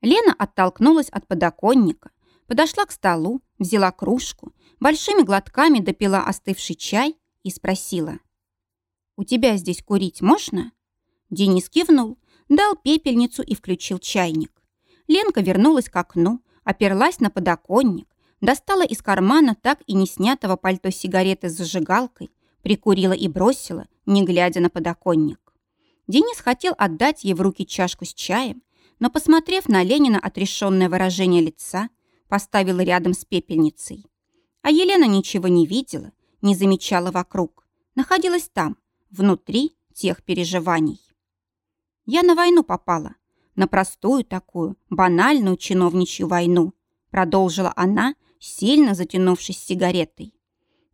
Лена оттолкнулась от подоконника, подошла к столу, взяла кружку, большими глотками допила остывший чай и спросила. «У тебя здесь курить можно?» Денис кивнул, дал пепельницу и включил чайник. Ленка вернулась к окну, оперлась на подоконник, достала из кармана так и не снятого пальто сигареты с зажигалкой, прикурила и бросила, не глядя на подоконник. Денис хотел отдать ей в руки чашку с чаем, но, посмотрев на Ленина отрешенное выражение лица, поставил рядом с пепельницей. А Елена ничего не видела, не замечала вокруг, находилась там, внутри тех переживаний. Я на войну попала, на простую такую, банальную чиновничью войну, продолжила она, сильно затянувшись сигаретой.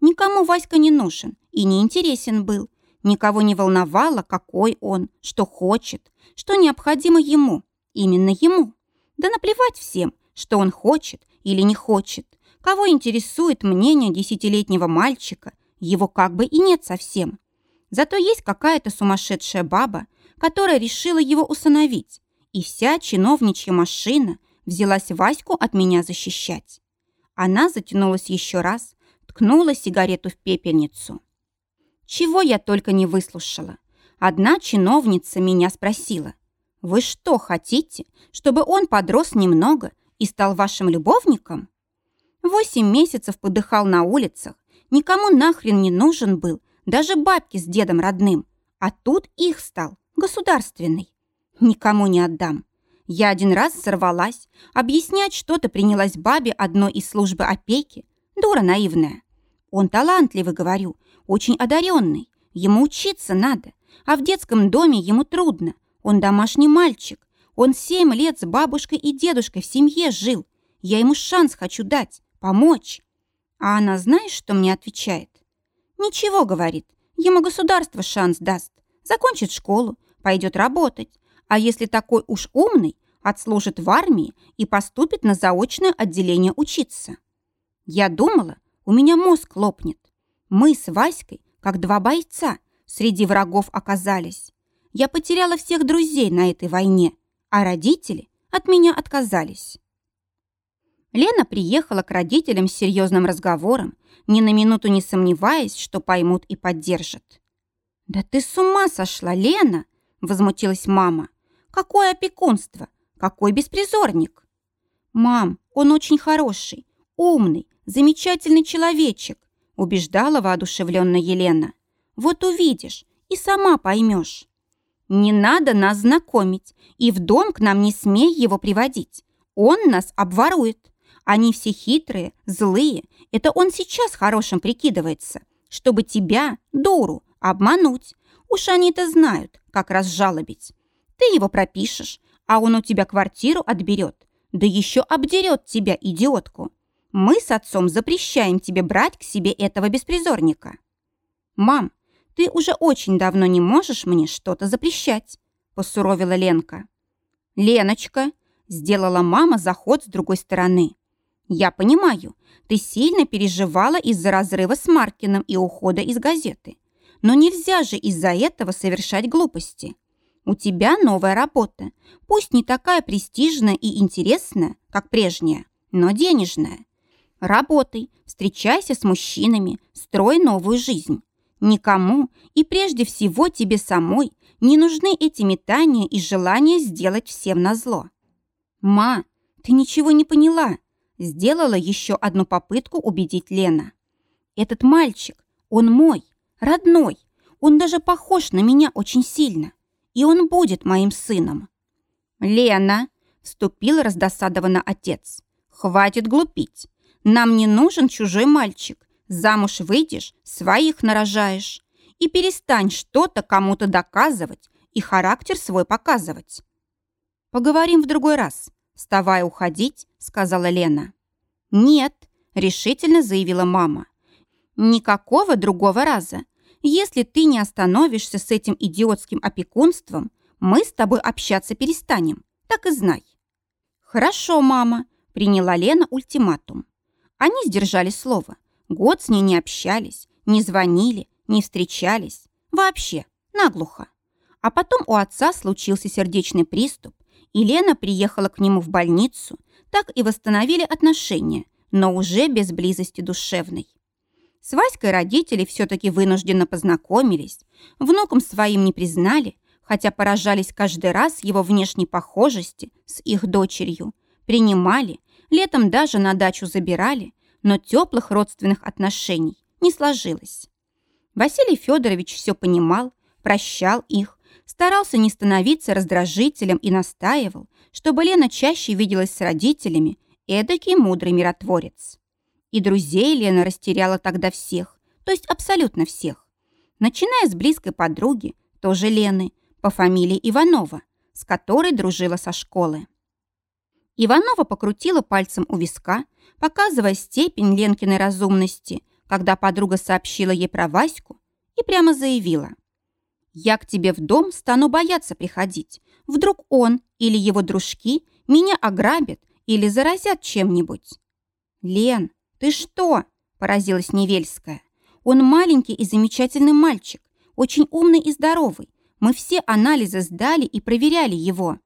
Никому Васька не нужен и не интересен был. Никого не волновало, какой он, что хочет, что необходимо ему, именно ему. Да наплевать всем, что он хочет или не хочет. Кого интересует мнение десятилетнего мальчика, его как бы и нет совсем. Зато есть какая-то сумасшедшая баба, которая решила его усыновить, и вся чиновничья машина взялась Ваську от меня защищать. Она затянулась еще раз, ткнула сигарету в пепельницу. Чего я только не выслушала. Одна чиновница меня спросила, «Вы что, хотите, чтобы он подрос немного и стал вашим любовником?» Восемь месяцев подыхал на улицах, никому нахрен не нужен был, даже бабки с дедом родным, а тут их стал, государственный. Никому не отдам. Я один раз сорвалась, объяснять что-то принялась бабе одной из службы опеки. Дура наивная. Он талантливый, говорю, очень одаренный. Ему учиться надо, а в детском доме ему трудно. Он домашний мальчик. Он семь лет с бабушкой и дедушкой в семье жил. Я ему шанс хочу дать, помочь. А она знаешь, что мне отвечает? Ничего, говорит, ему государство шанс даст. Закончит школу, пойдет работать, а если такой уж умный, отслужит в армии и поступит на заочное отделение учиться. Я думала, у меня мозг лопнет. Мы с Васькой, как два бойца, среди врагов оказались. Я потеряла всех друзей на этой войне, а родители от меня отказались. Лена приехала к родителям с серьезным разговором, ни на минуту не сомневаясь, что поймут и поддержат. «Да ты с ума сошла, Лена!» – возмутилась мама. Какое опекунство? Какой беспризорник? Мам, он очень хороший, умный, замечательный человечек, убеждала воодушевленно Елена. Вот увидишь и сама поймешь. Не надо нас знакомить, и в дом к нам не смей его приводить. Он нас обворует. Они все хитрые, злые. Это он сейчас хорошим прикидывается, чтобы тебя, дуру, обмануть. Уж они-то знают, как разжалобить. Ты его пропишешь, а он у тебя квартиру отберет. Да еще обдерет тебя, идиотку. Мы с отцом запрещаем тебе брать к себе этого беспризорника. Мам, ты уже очень давно не можешь мне что-то запрещать, посуровила Ленка. Леночка, сделала мама заход с другой стороны. Я понимаю, ты сильно переживала из-за разрыва с Маркиным и ухода из газеты. Но нельзя же из-за этого совершать глупости. У тебя новая работа, пусть не такая престижная и интересная, как прежняя, но денежная. Работай, встречайся с мужчинами, строй новую жизнь. Никому и прежде всего тебе самой не нужны эти метания и желания сделать всем назло. «Ма, ты ничего не поняла», – сделала еще одну попытку убедить Лена. «Этот мальчик, он мой, родной, он даже похож на меня очень сильно и он будет моим сыном. Лена, вступил раздосадованно отец, хватит глупить. Нам не нужен чужой мальчик. Замуж выйдешь, своих нарожаешь. И перестань что-то кому-то доказывать и характер свой показывать. Поговорим в другой раз. Вставая уходить, сказала Лена. Нет, решительно заявила мама. Никакого другого раза. Если ты не остановишься с этим идиотским опекунством, мы с тобой общаться перестанем. Так и знай». «Хорошо, мама», — приняла Лена ультиматум. Они сдержали слово. Год с ней не общались, не звонили, не встречались. Вообще, наглухо. А потом у отца случился сердечный приступ, И Лена приехала к нему в больницу, так и восстановили отношения, но уже без близости душевной. С Васькой родители все-таки вынужденно познакомились, внукам своим не признали, хотя поражались каждый раз его внешней похожести с их дочерью, принимали, летом даже на дачу забирали, но теплых родственных отношений не сложилось. Василий Федорович все понимал, прощал их, старался не становиться раздражителем и настаивал, чтобы Лена чаще виделась с родителями, эдакий мудрый миротворец. И друзей Лена растеряла тогда всех, то есть абсолютно всех. Начиная с близкой подруги, тоже Лены, по фамилии Иванова, с которой дружила со школы. Иванова покрутила пальцем у виска, показывая степень Ленкиной разумности, когда подруга сообщила ей про Ваську и прямо заявила. «Я к тебе в дом стану бояться приходить. Вдруг он или его дружки меня ограбят или заразят чем-нибудь». «Лен, «Ты что?» – поразилась Невельская. «Он маленький и замечательный мальчик, очень умный и здоровый. Мы все анализы сдали и проверяли его».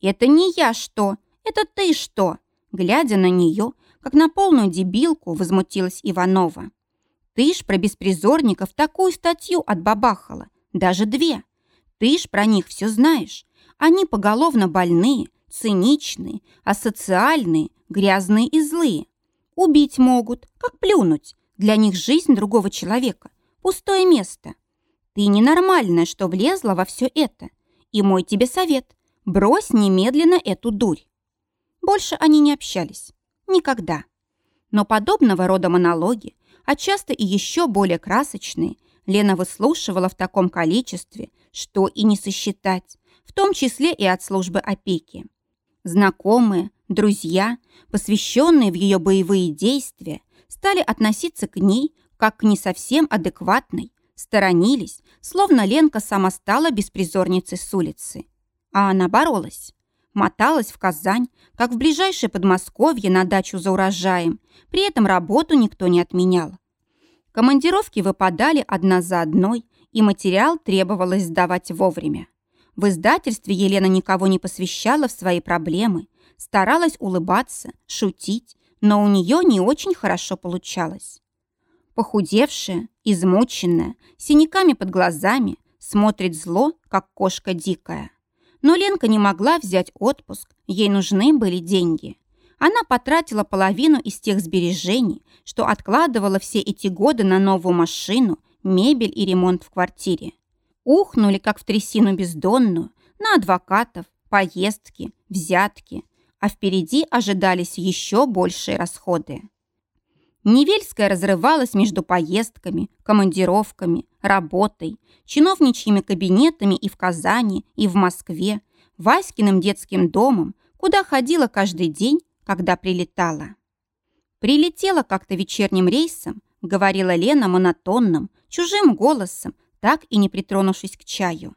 «Это не я что, это ты что?» Глядя на нее, как на полную дебилку, возмутилась Иванова. «Ты ж про беспризорников такую статью отбабахала, даже две. Ты ж про них все знаешь. Они поголовно больные, циничные, асоциальные, грязные и злые. Убить могут, как плюнуть. Для них жизнь другого человека – пустое место. Ты ненормальная, что влезла во все это. И мой тебе совет – брось немедленно эту дурь. Больше они не общались. Никогда. Но подобного рода монологи, а часто и еще более красочные, Лена выслушивала в таком количестве, что и не сосчитать, в том числе и от службы опеки. Знакомые, друзья, посвященные в ее боевые действия, стали относиться к ней как к не совсем адекватной, сторонились, словно Ленка сама стала беспризорницей с улицы. А она боролась. Моталась в Казань, как в ближайшее Подмосковье на дачу за урожаем, при этом работу никто не отменял. Командировки выпадали одна за одной, и материал требовалось сдавать вовремя. В издательстве Елена никого не посвящала в свои проблемы, старалась улыбаться, шутить, но у нее не очень хорошо получалось. Похудевшая, измученная, синяками под глазами, смотрит зло, как кошка дикая. Но Ленка не могла взять отпуск, ей нужны были деньги. Она потратила половину из тех сбережений, что откладывала все эти годы на новую машину, мебель и ремонт в квартире. Ухнули, как в трясину бездонную, на адвокатов, поездки, взятки, а впереди ожидались еще большие расходы. Невельская разрывалась между поездками, командировками, работой, чиновничьими кабинетами и в Казани, и в Москве, Васькиным детским домом, куда ходила каждый день, когда прилетала. Прилетела как-то вечерним рейсом, говорила Лена монотонным, чужим голосом, так и не притронувшись к чаю.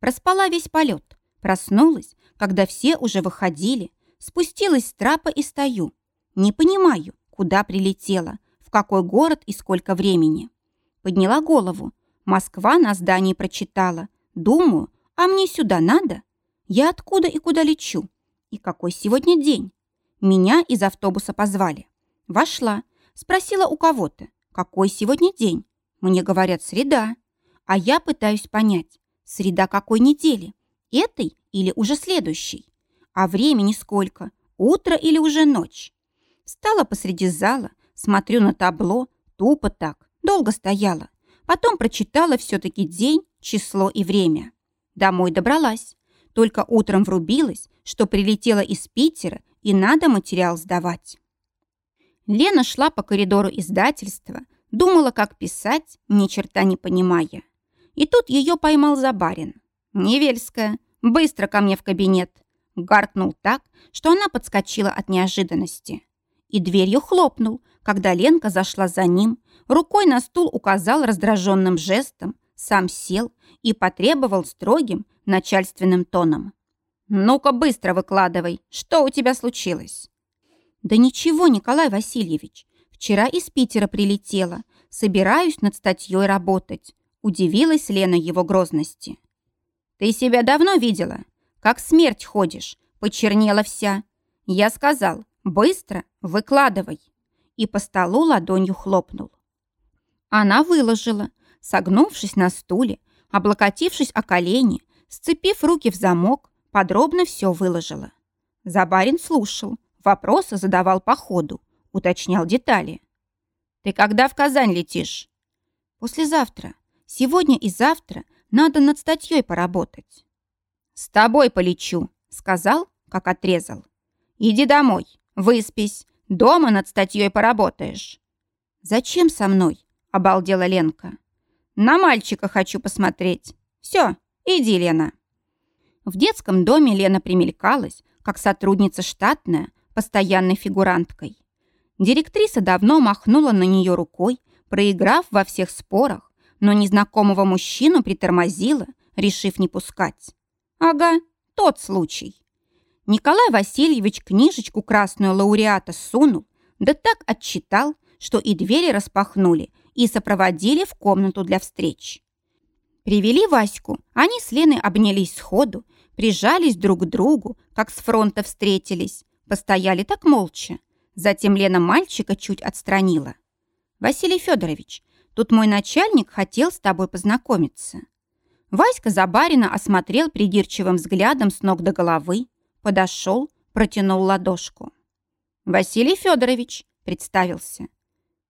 Проспала весь полет, проснулась, когда все уже выходили, спустилась с трапа и стою. Не понимаю, куда прилетела, в какой город и сколько времени. Подняла голову. Москва на здании прочитала. Думаю, а мне сюда надо? Я откуда и куда лечу? И какой сегодня день? Меня из автобуса позвали. Вошла, спросила у кого-то, какой сегодня день. Мне говорят, среда. А я пытаюсь понять, среда какой недели? Этой или уже следующей? А времени сколько? Утро или уже ночь? Стала посреди зала, смотрю на табло, тупо так, долго стояла. Потом прочитала все-таки день, число и время. Домой добралась. Только утром врубилась, что прилетела из Питера и надо материал сдавать. Лена шла по коридору издательства, думала, как писать, ни черта не понимая. И тут ее поймал Забарин. «Невельская, быстро ко мне в кабинет!» Гаркнул так, что она подскочила от неожиданности. И дверью хлопнул, когда Ленка зашла за ним, рукой на стул указал раздраженным жестом, сам сел и потребовал строгим начальственным тоном. «Ну-ка быстро выкладывай, что у тебя случилось?» «Да ничего, Николай Васильевич. Вчера из Питера прилетела. Собираюсь над статьей работать. Удивилась Лена его грозности. «Ты себя давно видела? как смерть ходишь, почернела вся. Я сказал, быстро выкладывай. И по столу ладонью хлопнул. Она выложила, согнувшись на стуле, облокотившись о колени, сцепив руки в замок, подробно все выложила. Забарин слушал, вопросы задавал по ходу, уточнял детали. «Ты когда в Казань летишь?» «Послезавтра. Сегодня и завтра надо над статьей поработать». «С тобой полечу», — сказал, как отрезал. «Иди домой, выспись, дома над статьей поработаешь». «Зачем со мной?» — обалдела Ленка. «На мальчика хочу посмотреть. Все, иди, Лена». В детском доме Лена примелькалась, как сотрудница штатная, постоянной фигуранткой. Директриса давно махнула на нее рукой, проиграв во всех спорах, но незнакомого мужчину притормозила, решив не пускать. Ага, тот случай. Николай Васильевич книжечку красную лауреата сунул, да так отчитал, что и двери распахнули, и сопроводили в комнату для встреч. Привели Ваську, они с Леной обнялись сходу, прижались друг к другу, как с фронта встретились, постояли так молча. Затем Лена мальчика чуть отстранила. «Василий Федорович, тут мой начальник хотел с тобой познакомиться». Васька Забарина осмотрел придирчивым взглядом с ног до головы, подошел, протянул ладошку. «Василий Федорович», — представился.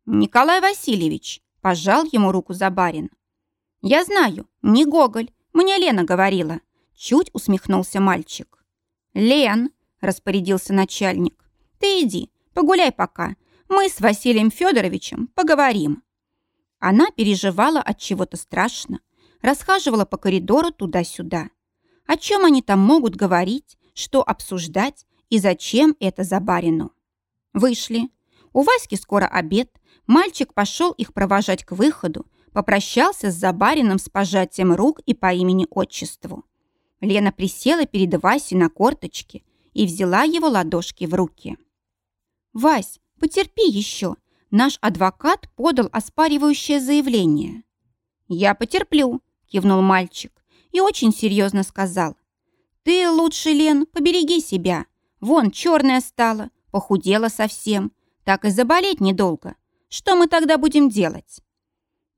«Николай Васильевич», — пожал ему руку Забарин. «Я знаю, не Гоголь, мне Лена говорила», — чуть усмехнулся мальчик. «Лен», — распорядился начальник, — «ты иди, погуляй пока, мы с Василием Федоровичем поговорим». Она переживала от чего-то страшно, расхаживала по коридору туда-сюда. О чем они там могут говорить, что обсуждать и зачем это за барину? Вышли. У Васьки скоро обед. Мальчик пошел их провожать к выходу, попрощался с Забарином с пожатием рук и по имени-отчеству. Лена присела перед Васей на корточки и взяла его ладошки в руки. «Вась, потерпи еще. Наш адвокат подал оспаривающее заявление». «Я потерплю», кивнул мальчик и очень серьезно сказал. «Ты лучше, Лен, побереги себя. Вон, черная стала, похудела совсем. Так и заболеть недолго. Что мы тогда будем делать?»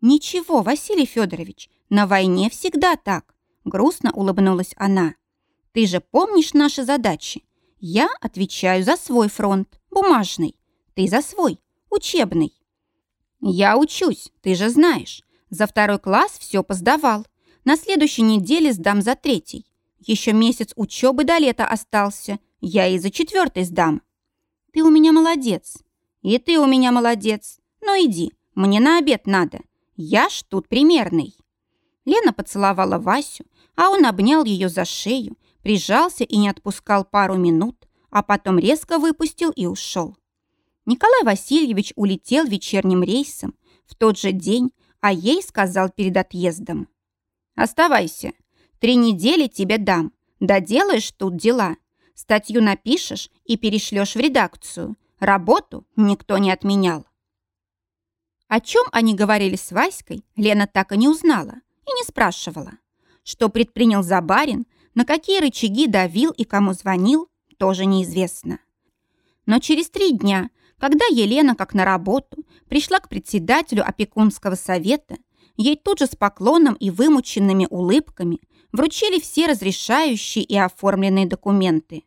«Ничего, Василий Федорович, на войне всегда так», грустно улыбнулась она. «Ты же помнишь наши задачи? Я отвечаю за свой фронт, бумажный. Ты за свой, учебный». «Я учусь, ты же знаешь. За второй класс все поздавал. На следующей неделе сдам за третий. Еще месяц учебы до лета остался. Я и за четвертый сдам. Ты у меня молодец. И ты у меня молодец. Но ну, иди, мне на обед надо. Я ж тут примерный. Лена поцеловала Васю, а он обнял ее за шею, прижался и не отпускал пару минут, а потом резко выпустил и ушел. Николай Васильевич улетел вечерним рейсом в тот же день, а ей сказал перед отъездом. «Оставайся. Три недели тебе дам. Доделаешь тут дела. Статью напишешь и перешлешь в редакцию. Работу никто не отменял». О чем они говорили с Васькой, Лена так и не узнала и не спрашивала. Что предпринял Забарин, на какие рычаги давил и кому звонил, тоже неизвестно. Но через три дня когда Елена, как на работу, пришла к председателю опекунского совета, ей тут же с поклоном и вымученными улыбками вручили все разрешающие и оформленные документы.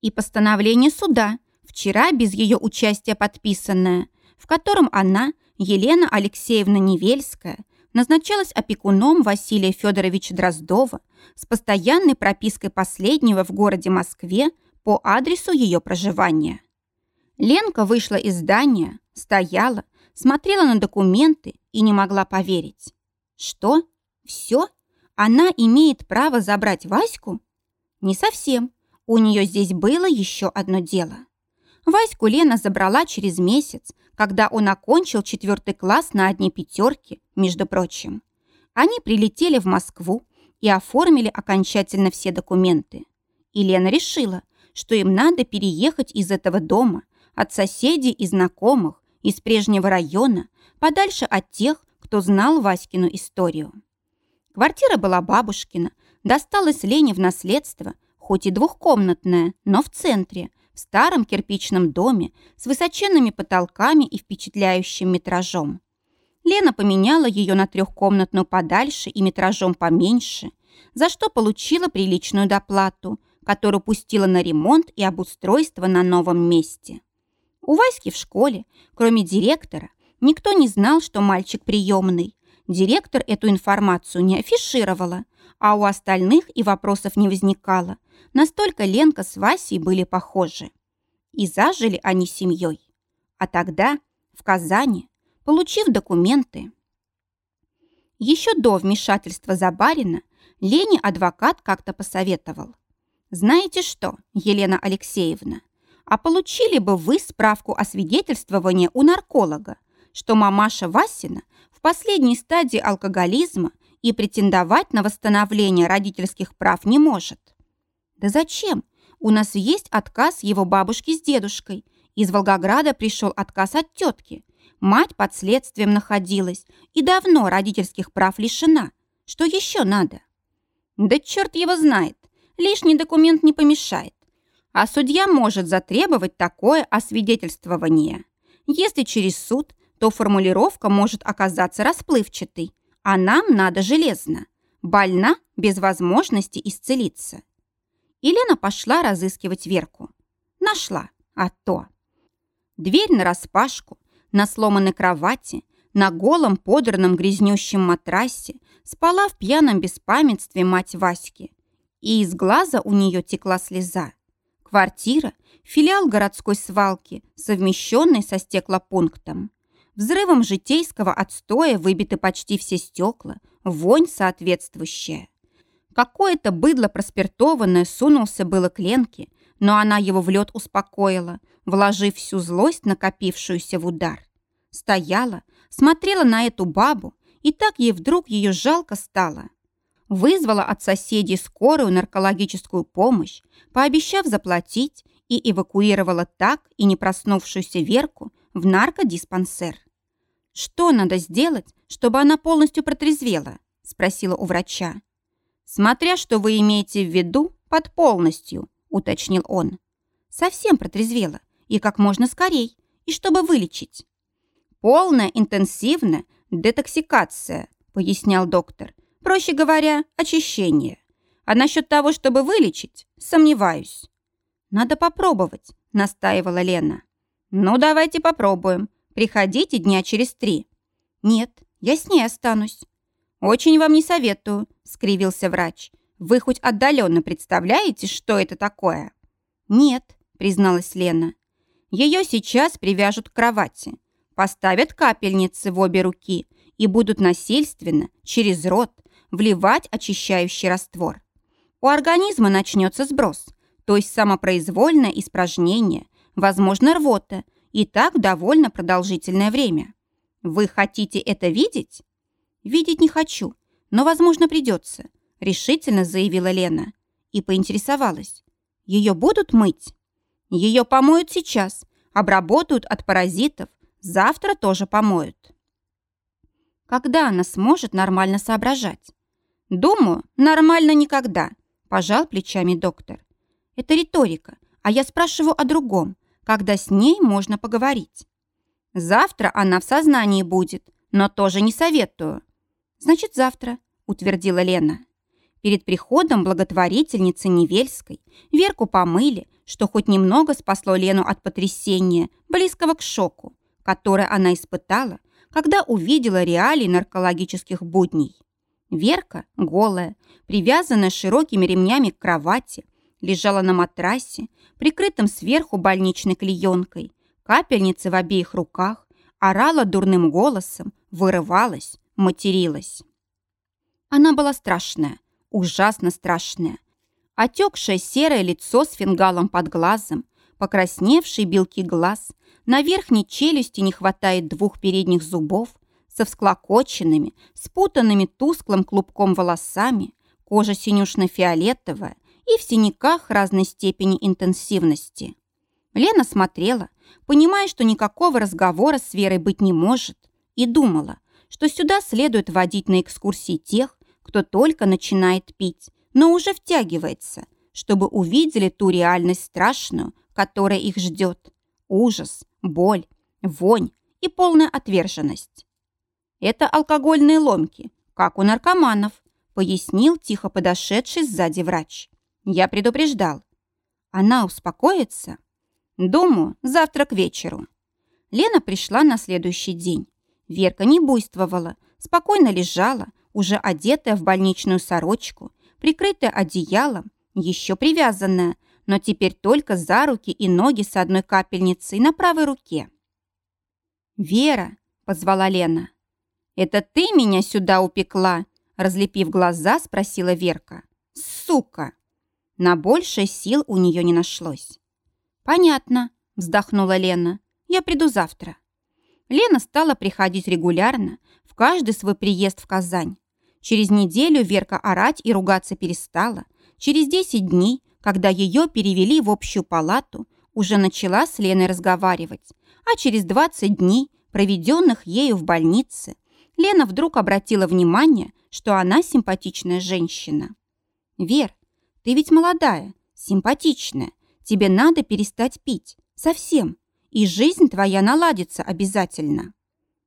И постановление суда, вчера без ее участия подписанное, в котором она, Елена Алексеевна Невельская, назначалась опекуном Василия Федоровича Дроздова с постоянной пропиской последнего в городе Москве по адресу ее проживания. Ленка вышла из здания, стояла, смотрела на документы и не могла поверить. Что? Все? Она имеет право забрать Ваську? Не совсем. У нее здесь было еще одно дело. Ваську Лена забрала через месяц, когда он окончил четвертый класс на одни пятерки, между прочим. Они прилетели в Москву и оформили окончательно все документы. И Лена решила, что им надо переехать из этого дома – от соседей и знакомых из прежнего района, подальше от тех, кто знал Васькину историю. Квартира была бабушкина, досталась Лене в наследство хоть и двухкомнатная, но в центре, в старом кирпичном доме с высоченными потолками и впечатляющим метражом. Лена поменяла ее на трехкомнатную подальше и метражом поменьше, за что получила приличную доплату, которую пустила на ремонт и обустройство на новом месте. У Васьки в школе, кроме директора, никто не знал, что мальчик приемный. Директор эту информацию не афишировала, а у остальных и вопросов не возникало. Настолько Ленка с Васей были похожи. И зажили они семьей. А тогда, в Казани, получив документы, еще до вмешательства Забарина Лене адвокат как-то посоветовал. «Знаете что, Елена Алексеевна, а получили бы вы справку о свидетельствовании у нарколога, что мамаша Васина последней стадии алкоголизма и претендовать на восстановление родительских прав не может. Да зачем? У нас есть отказ его бабушки с дедушкой. Из Волгограда пришел отказ от тетки. Мать под следствием находилась и давно родительских прав лишена. Что еще надо? Да черт его знает. Лишний документ не помешает. А судья может затребовать такое освидетельствование. Если через суд, то формулировка может оказаться расплывчатой, а нам надо железно. Больна без возможности исцелиться. Елена пошла разыскивать Верку. Нашла, а то. Дверь нараспашку, на сломанной кровати, на голом подранном грязнющем матрасе спала в пьяном беспамятстве мать Васьки. И из глаза у нее текла слеза. Квартира – филиал городской свалки, совмещенный со стеклопунктом. Взрывом житейского отстоя выбиты почти все стекла, вонь соответствующая. Какое-то быдло проспиртованное сунулся было к Ленке, но она его в лед успокоила, вложив всю злость, накопившуюся в удар. Стояла, смотрела на эту бабу, и так ей вдруг ее жалко стало. Вызвала от соседей скорую наркологическую помощь, пообещав заплатить, и эвакуировала так и не проснувшуюся Верку в наркодиспансер. «Что надо сделать, чтобы она полностью протрезвела?» – спросила у врача. «Смотря что вы имеете в виду под полностью», – уточнил он. «Совсем протрезвела, и как можно скорей, и чтобы вылечить». «Полная интенсивная детоксикация», – пояснял доктор. «Проще говоря, очищение. А насчет того, чтобы вылечить, сомневаюсь». «Надо попробовать», – настаивала Лена. «Ну, давайте попробуем. Приходите дня через три». «Нет, я с ней останусь». «Очень вам не советую», — скривился врач. «Вы хоть отдаленно представляете, что это такое?» «Нет», — призналась Лена. «Ее сейчас привяжут к кровати, поставят капельницы в обе руки и будут насильственно, через рот, вливать очищающий раствор. У организма начнется сброс, то есть самопроизвольное испражнение, возможно, рвота, и так довольно продолжительное время. Вы хотите это видеть? Видеть не хочу, но, возможно, придется, решительно заявила Лена и поинтересовалась. Ее будут мыть? Ее помоют сейчас, обработают от паразитов, завтра тоже помоют. Когда она сможет нормально соображать? Думаю, нормально никогда, пожал плечами доктор. Это риторика, а я спрашиваю о другом когда с ней можно поговорить. Завтра она в сознании будет, но тоже не советую. Значит, завтра, утвердила Лена. Перед приходом благотворительницы Невельской Верку помыли, что хоть немного спасло Лену от потрясения, близкого к шоку, которое она испытала, когда увидела реалии наркологических будней. Верка, голая, привязанная широкими ремнями к кровати, лежала на матрасе, прикрытом сверху больничной клеенкой, капельницы в обеих руках, орала дурным голосом, вырывалась, материлась. Она была страшная, ужасно страшная. Отекшее серое лицо с фингалом под глазом, покрасневшие белки глаз, на верхней челюсти не хватает двух передних зубов, со всклокоченными, спутанными тусклым клубком волосами, кожа синюшно-фиолетовая, и в синяках разной степени интенсивности. Лена смотрела, понимая, что никакого разговора с Верой быть не может, и думала, что сюда следует водить на экскурсии тех, кто только начинает пить, но уже втягивается, чтобы увидели ту реальность страшную, которая их ждет. Ужас, боль, вонь и полная отверженность. Это алкогольные ломки, как у наркоманов, пояснил тихо подошедший сзади врач. Я предупреждал. Она успокоится? Думаю, завтра к вечеру. Лена пришла на следующий день. Верка не буйствовала, спокойно лежала, уже одетая в больничную сорочку, прикрытая одеялом, еще привязанная, но теперь только за руки и ноги с одной капельницей на правой руке. «Вера!» — позвала Лена. «Это ты меня сюда упекла?» — разлепив глаза, спросила Верка. «Сука!» На большее сил у нее не нашлось. «Понятно», — вздохнула Лена. «Я приду завтра». Лена стала приходить регулярно, в каждый свой приезд в Казань. Через неделю Верка орать и ругаться перестала. Через 10 дней, когда ее перевели в общую палату, уже начала с Леной разговаривать. А через 20 дней, проведенных ею в больнице, Лена вдруг обратила внимание, что она симпатичная женщина. «Вер, ты ведь молодая, симпатичная. Тебе надо перестать пить. Совсем. И жизнь твоя наладится обязательно».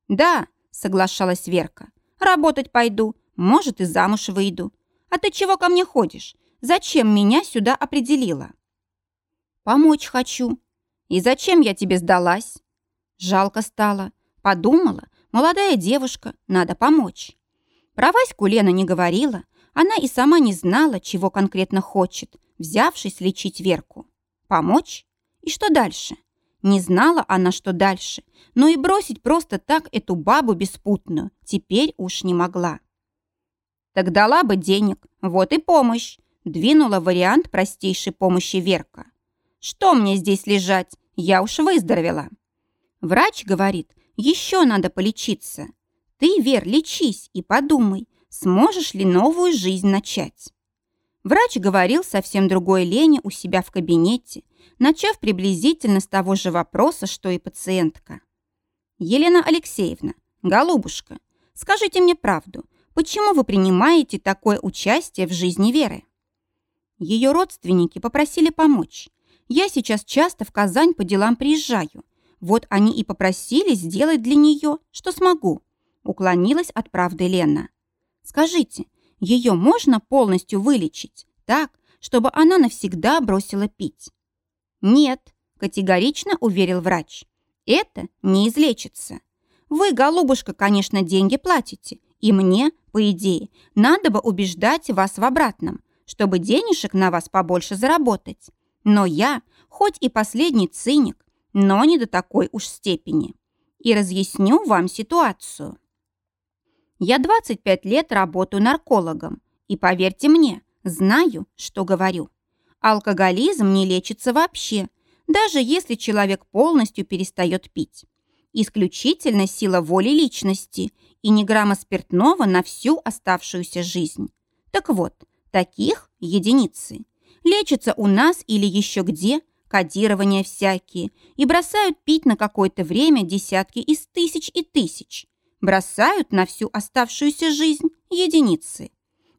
«Да», — соглашалась Верка. «Работать пойду, может, и замуж выйду. А ты чего ко мне ходишь? Зачем меня сюда определила? Помочь хочу. И зачем я тебе сдалась? Жалко стало. Подумала, молодая девушка, надо помочь. Про Ваську Лена не говорила. Она и сама не знала, чего конкретно хочет, взявшись лечить Верку. Помочь? И что дальше? Не знала она, что дальше, но и бросить просто так эту бабу беспутную теперь уж не могла. Так дала бы денег, вот и помощь. Двинула вариант простейшей помощи Верка. Что мне здесь лежать? Я уж выздоровела. Врач говорит, еще надо полечиться. Ты, Вер, лечись и подумай, сможешь ли новую жизнь начать. Врач говорил совсем другой Лене у себя в кабинете, начав приблизительно с того же вопроса, что и пациентка. «Елена Алексеевна, голубушка, скажите мне правду, Почему вы принимаете такое участие в жизни Веры? Ее родственники попросили помочь. Я сейчас часто в Казань по делам приезжаю. Вот они и попросили сделать для нее, что смогу. Уклонилась от правды Лена. Скажите, ее можно полностью вылечить так, чтобы она навсегда бросила пить? Нет, категорично уверил врач. Это не излечится. Вы, голубушка, конечно, деньги платите, и мне, по идее, надо бы убеждать вас в обратном, чтобы денежек на вас побольше заработать. Но я, хоть и последний циник, но не до такой уж степени. И разъясню вам ситуацию. Я 25 лет работаю наркологом, и, поверьте мне, знаю, что говорю. Алкоголизм не лечится вообще, даже если человек полностью перестает пить. Исключительно сила воли личности и ни грамма спиртного на всю оставшуюся жизнь. Так вот, таких единицы. Лечатся у нас или еще где, кодирования всякие, и бросают пить на какое-то время десятки из тысяч и тысяч. Бросают на всю оставшуюся жизнь единицы.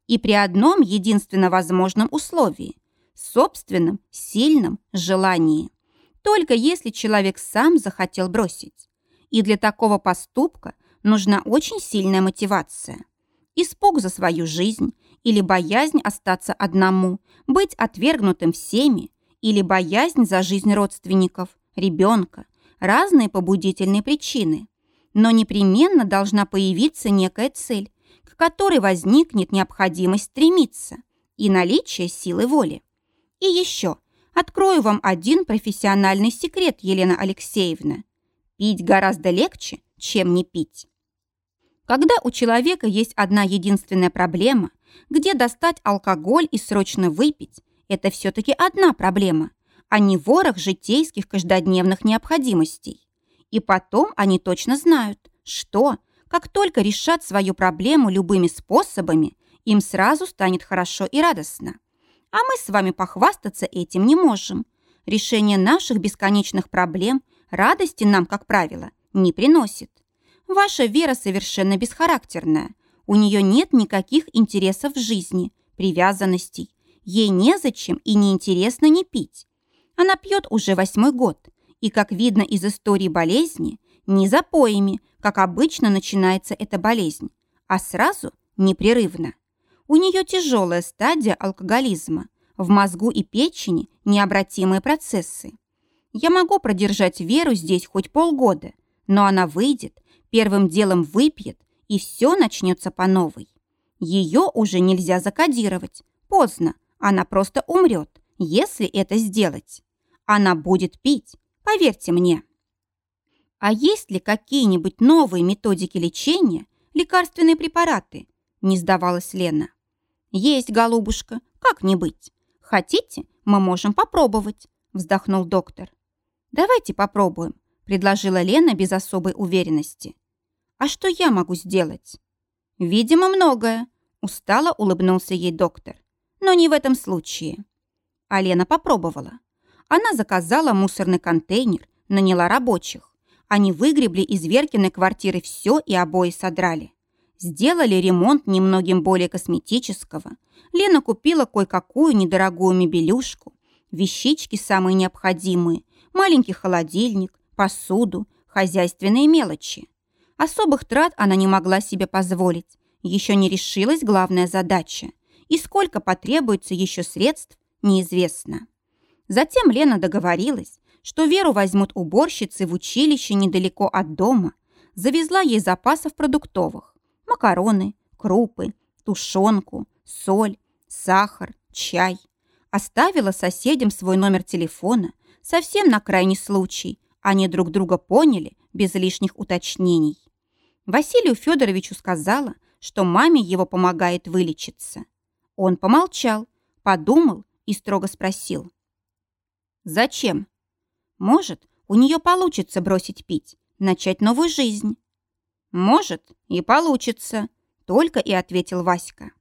И при одном единственно возможном условии – собственном сильном желании. Только если человек сам захотел бросить. И для такого поступка нужна очень сильная мотивация. Испуг за свою жизнь или боязнь остаться одному, быть отвергнутым всеми, или боязнь за жизнь родственников, ребенка, разные побудительные причины. Но непременно должна появиться некая цель, к которой возникнет необходимость стремиться, и наличие силы воли. И еще, открою вам один профессиональный секрет, Елена Алексеевна. Пить гораздо легче, чем не пить. Когда у человека есть одна единственная проблема, где достать алкоголь и срочно выпить, это все-таки одна проблема, а не ворох житейских каждодневных необходимостей. И потом они точно знают, что, как только решат свою проблему любыми способами, им сразу станет хорошо и радостно. А мы с вами похвастаться этим не можем. Решение наших бесконечных проблем радости нам, как правило, не приносит. Ваша Вера совершенно бесхарактерная. У нее нет никаких интересов в жизни, привязанностей. ей незачем и неинтересно не пить. Она пьет уже восьмой год, и, как видно из истории болезни, не запоями, как обычно начинается эта болезнь, а сразу непрерывно. У нее тяжелая стадия алкоголизма, в мозгу и печени необратимые процессы. Я могу продержать Веру здесь хоть полгода, но она выйдет, первым делом выпьет, и все начнется по новой. Ее уже нельзя закодировать. Поздно, она просто умрет, если это сделать. Она будет пить, поверьте мне. А есть ли какие-нибудь новые методики лечения, лекарственные препараты? Не сдавалась Лена. Есть, голубушка, как не быть. Хотите, мы можем попробовать, вздохнул доктор. Давайте попробуем, предложила Лена без особой уверенности. А что я могу сделать? Видимо, многое, устало улыбнулся ей доктор. Но не в этом случае. А Лена попробовала. Она заказала мусорный контейнер, наняла рабочих. Они выгребли из Веркиной квартиры все и обои содрали. Сделали ремонт немногим более косметического. Лена купила кое-какую недорогую мебелюшку, вещички самые необходимые, маленький холодильник, посуду, хозяйственные мелочи. Особых трат она не могла себе позволить. Еще не решилась главная задача. И сколько потребуется еще средств, неизвестно. Затем Лена договорилась, что Веру возьмут уборщицы в училище недалеко от дома, завезла ей запасов продуктовых, макароны, крупы, тушенку, соль, сахар, чай. Оставила соседям свой номер телефона, совсем на крайний случай. Они друг друга поняли без лишних уточнений. Василию Федоровичу сказала, что маме его помогает вылечиться. Он помолчал, подумал и строго спросил. «Зачем? Может, у нее получится бросить пить, начать новую жизнь?» «Может, и получится», — только и ответил Васька.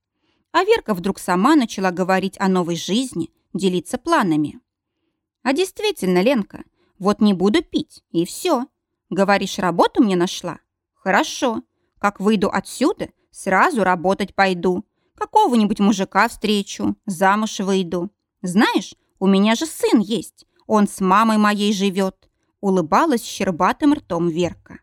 А Верка вдруг сама начала говорить о новой жизни, делиться планами. «А действительно, Ленка, вот не буду пить, и все. Говоришь, работу мне нашла? Хорошо. Как выйду отсюда, сразу работать пойду. Какого-нибудь мужика встречу, замуж выйду. Знаешь, у меня же сын есть, он с мамой моей живет», улыбалась щербатым ртом Верка.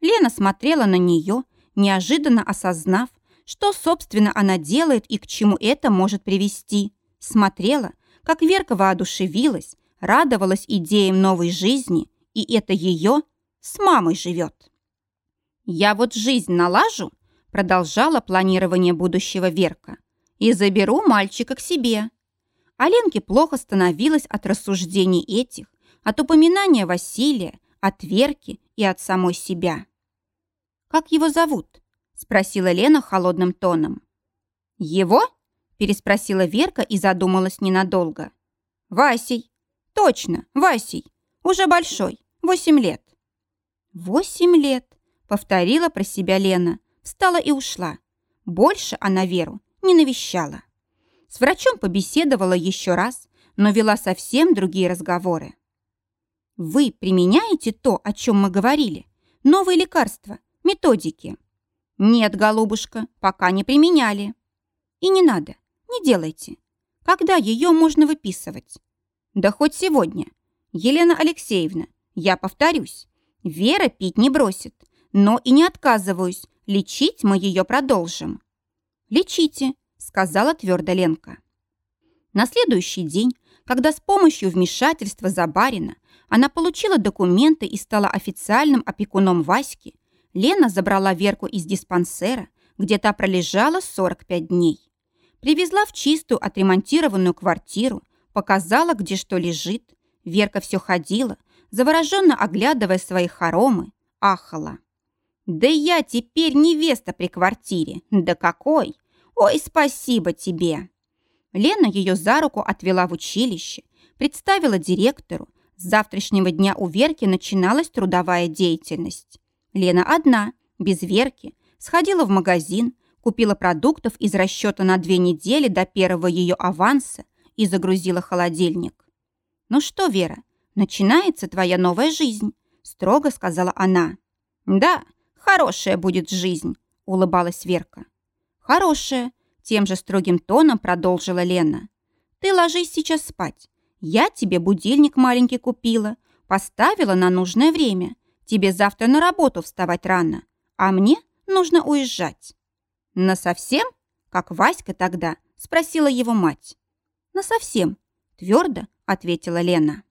Лена смотрела на нее, неожиданно осознав, что, собственно, она делает и к чему это может привести. Смотрела, как Верка воодушевилась, радовалась идеям новой жизни, и это ее с мамой живет. «Я вот жизнь налажу», продолжала планирование будущего Верка, «и заберу мальчика к себе». А Ленке плохо становилось от рассуждений этих, от упоминания Василия, от Верки и от самой себя. «Как его зовут?» – спросила Лена холодным тоном. «Его?» – переспросила Верка и задумалась ненадолго. «Васей. Точно, Васей. Уже большой. Восемь лет». «Восемь лет», – повторила про себя Лена. Встала и ушла. Больше она Веру не навещала. С врачом побеседовала еще раз, но вела совсем другие разговоры. «Вы применяете то, о чем мы говорили? Новые лекарства, методики. Нет, голубушка, пока не применяли. И не надо, не делайте. Когда ее можно выписывать? Да хоть сегодня. Елена Алексеевна, я повторюсь, Вера пить не бросит, но и не отказываюсь, лечить мы ее продолжим. Лечите, сказала твердо Ленка. На следующий день, когда с помощью вмешательства Забарина она получила документы и стала официальным опекуном Васьки, Лена забрала Верку из диспансера, где та пролежала 45 дней. Привезла в чистую отремонтированную квартиру, показала, где что лежит. Верка все ходила, завороженно оглядывая свои хоромы, ахала. «Да я теперь невеста при квартире! Да какой! Ой, спасибо тебе!» Лена ее за руку отвела в училище, представила директору. С завтрашнего дня у Верки начиналась трудовая деятельность. Лена одна, без Верки, сходила в магазин, купила продуктов из расчета на две недели до первого ее аванса и загрузила холодильник. «Ну что, Вера, начинается твоя новая жизнь», строго сказала она. «Да, хорошая будет жизнь», улыбалась Верка. «Хорошая», тем же строгим тоном продолжила Лена. Ты ложись сейчас спать. Я тебе будильник маленький купила, поставила на нужное время. Тебе завтра на работу вставать рано, а мне нужно уезжать». «На совсем? Как Васька тогда?» – спросила его мать. «На совсем», – твердо ответила Лена.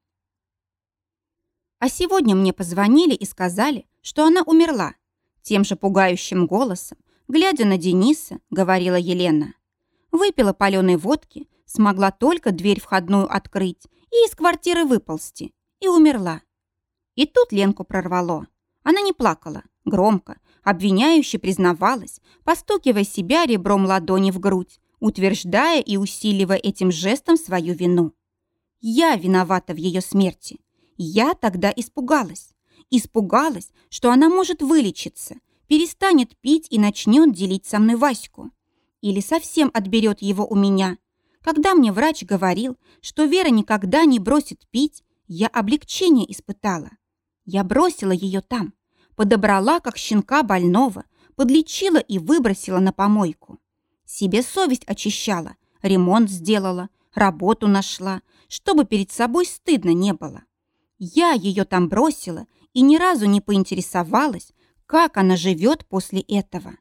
А сегодня мне позвонили и сказали, что она умерла. Тем же пугающим голосом, глядя на Дениса, говорила Елена. Выпила паленой водки, смогла только дверь входную открыть и из квартиры выползти. И умерла. И тут Ленку прорвало. Она не плакала, громко, обвиняюще признавалась, постукивая себя ребром ладони в грудь, утверждая и усиливая этим жестом свою вину. Я виновата в ее смерти. Я тогда испугалась. Испугалась, что она может вылечиться, перестанет пить и начнет делить со мной Ваську. Или совсем отберет его у меня. Когда мне врач говорил, что Вера никогда не бросит пить, я облегчение испытала. Я бросила ее там, подобрала, как щенка больного, подлечила и выбросила на помойку. Себе совесть очищала, ремонт сделала, работу нашла, чтобы перед собой стыдно не было. Я ее там бросила и ни разу не поинтересовалась, как она живет после этого.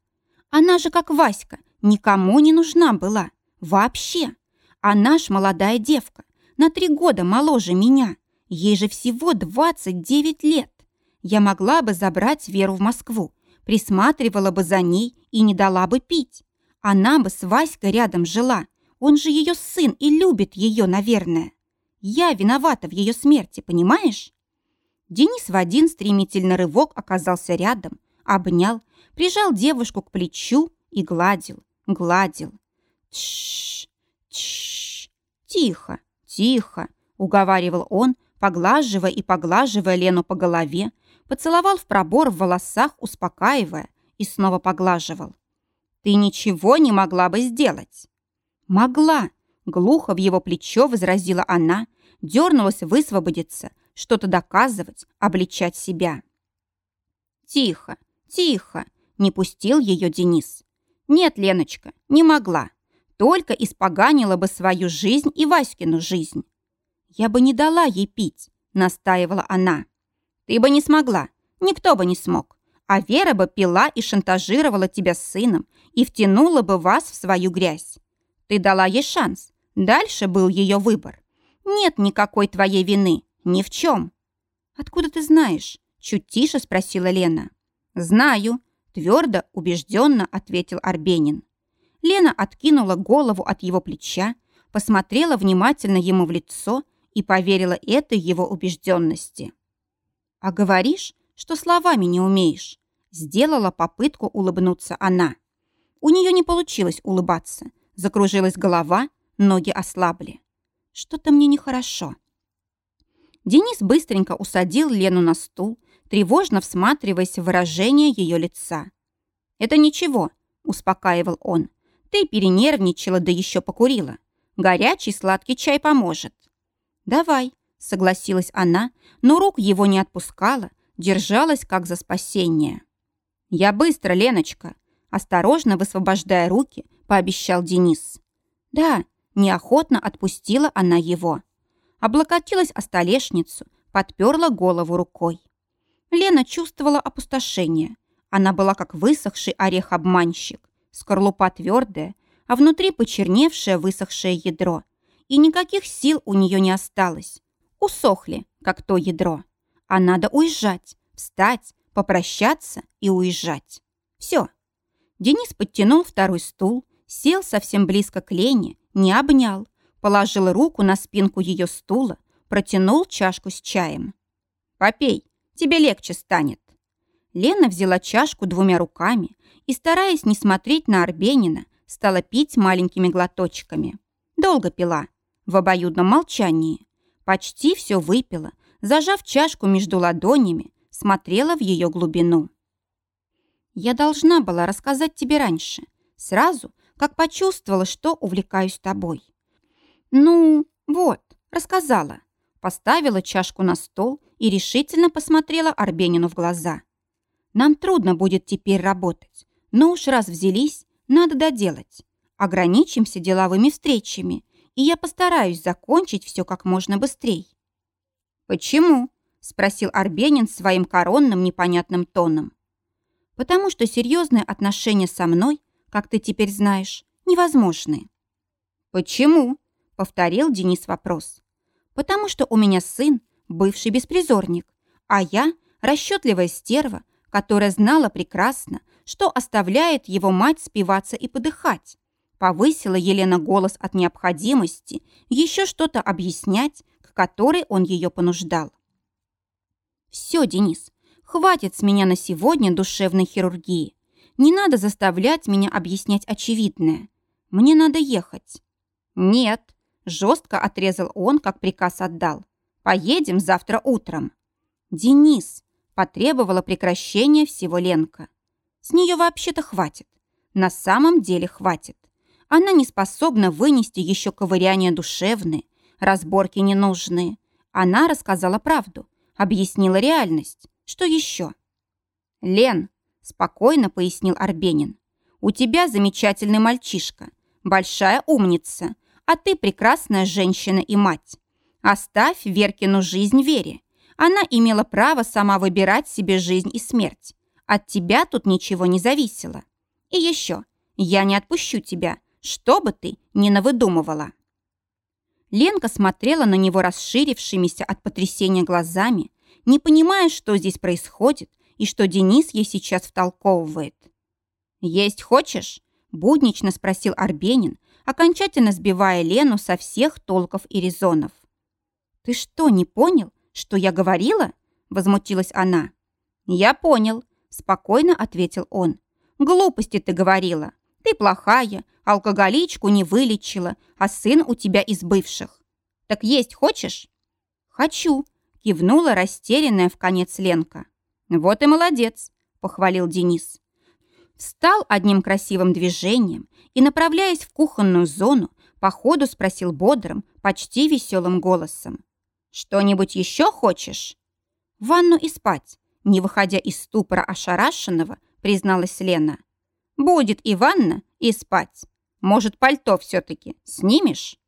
Она же, как Васька, никому не нужна была. Вообще. Она ж молодая девка, на три года моложе меня. Ей же всего 29 лет. Я могла бы забрать Веру в Москву, присматривала бы за ней и не дала бы пить. Она бы с Васькой рядом жила. Он же ее сын и любит ее, наверное. Я виновата в ее смерти, понимаешь? Денис в один стремительный рывок оказался рядом, обнял, прижал девушку к плечу и гладил, гладил. Тш, тш, тихо, тихо, уговаривал он, поглаживая и поглаживая Лену по голове, поцеловал в пробор в волосах, успокаивая, и снова поглаживал. «Ты ничего не могла бы сделать?» «Могла», Глухо в его плечо возразила она, дернулась высвободиться, что-то доказывать, обличать себя. «Тихо, тихо!» — не пустил ее Денис. «Нет, Леночка, не могла. Только испоганила бы свою жизнь и Васькину жизнь. Я бы не дала ей пить», — настаивала она. «Ты бы не смогла, никто бы не смог. А Вера бы пила и шантажировала тебя с сыном и втянула бы вас в свою грязь. Ты дала ей шанс, Дальше был ее выбор. Нет никакой твоей вины, ни в чем. Откуда ты знаешь? Чуть тише спросила Лена. Знаю, твердо, убежденно ответил Арбенин. Лена откинула голову от его плеча, посмотрела внимательно ему в лицо и поверила этой его убежденности. «А говоришь, что словами не умеешь?» Сделала попытку улыбнуться она. У нее не получилось улыбаться. Закружилась голова, Ноги ослабли. Что-то мне нехорошо. Денис быстренько усадил Лену на стул, тревожно всматриваясь в выражение ее лица. «Это ничего», — успокаивал он. «Ты перенервничала, да еще покурила. Горячий сладкий чай поможет». «Давай», — согласилась она, но рук его не отпускала, держалась как за спасение. «Я быстро, Леночка», — осторожно высвобождая руки, пообещал Денис. «Да, Неохотно отпустила она его. Облокотилась о столешницу, подперла голову рукой. Лена чувствовала опустошение. Она была как высохший орех-обманщик, скорлупа твердая, а внутри почерневшее высохшее ядро. И никаких сил у нее не осталось. Усохли, как то ядро. А надо уезжать, встать, попрощаться и уезжать. Все. Денис подтянул второй стул, сел совсем близко к Лене, не обнял, положил руку на спинку ее стула, протянул чашку с чаем. «Попей, тебе легче станет». Лена взяла чашку двумя руками и, стараясь не смотреть на Арбенина, стала пить маленькими глоточками. Долго пила, в обоюдном молчании. Почти все выпила, зажав чашку между ладонями, смотрела в ее глубину. «Я должна была рассказать тебе раньше, сразу, как почувствовала, что увлекаюсь тобой. Ну, вот, рассказала. Поставила чашку на стол и решительно посмотрела Арбенину в глаза. Нам трудно будет теперь работать, но уж раз взялись, надо доделать. Ограничимся деловыми встречами, и я постараюсь закончить все как можно быстрее». «Почему?» – спросил Арбенин своим коронным непонятным тоном. «Потому что серьезные отношения со мной, как ты теперь знаешь, невозможны». «Почему?» – повторил Денис вопрос. «Потому что у меня сын, бывший беспризорник, а я – расчетливая стерва, которая знала прекрасно, что оставляет его мать спиваться и подыхать. Повысила Елена голос от необходимости еще что-то объяснять, к которой он ее понуждал. «Все, Денис, хватит с меня на сегодня душевной хирургии. Не надо заставлять меня объяснять очевидное. Мне надо ехать». «Нет», – жестко отрезал он, как приказ отдал. «Поедем завтра утром». «Денис», – потребовала прекращения всего Ленка. «С нее вообще-то хватит. На самом деле хватит. Она не способна вынести еще ковыряния душевные, разборки ненужные. Она рассказала правду, объяснила реальность. Что еще? «Лен», – спокойно пояснил Арбенин, «у тебя замечательный мальчишка, большая умница, а ты прекрасная женщина и мать. Оставь Веркину жизнь Вере. Она имела право сама выбирать себе жизнь и смерть. От тебя тут ничего не зависело. И еще, я не отпущу тебя, что бы ты ни навыдумывала. Ленка смотрела на него расширившимися от потрясения глазами, не понимая, что здесь происходит и что Денис ей сейчас втолковывает. «Есть хочешь?» – буднично спросил Арбенин, окончательно сбивая Лену со всех толков и резонов. «Ты что, не понял, что я говорила?» – возмутилась она. «Я понял», – спокойно ответил он. «Глупости ты говорила. Ты плохая, алкоголичку не вылечила, а сын у тебя из бывших. Так есть хочешь?» «Хочу», – кивнула растерянная в конец Ленка. «Вот и молодец», – похвалил Денис. Встал одним красивым движением и, направляясь в кухонную зону, по ходу спросил бодрым, почти веселым голосом. «Что-нибудь еще хочешь?» «Ванну и спать», не выходя из ступора ошарашенного, призналась Лена. Будет и ванна, и спать. Может, пальто все-таки снимешь?»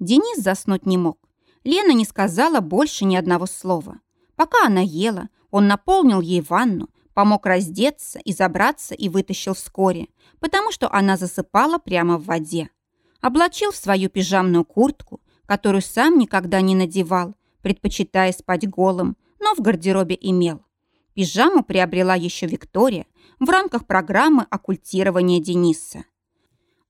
Денис заснуть не мог. Лена не сказала больше ни одного слова. Пока она ела, он наполнил ей ванну, помог раздеться и забраться и вытащил вскоре, потому что она засыпала прямо в воде. Облачил в свою пижамную куртку, которую сам никогда не надевал, предпочитая спать голым, но в гардеробе имел. Пижаму приобрела еще Виктория, в рамках программы оккультирования Дениса.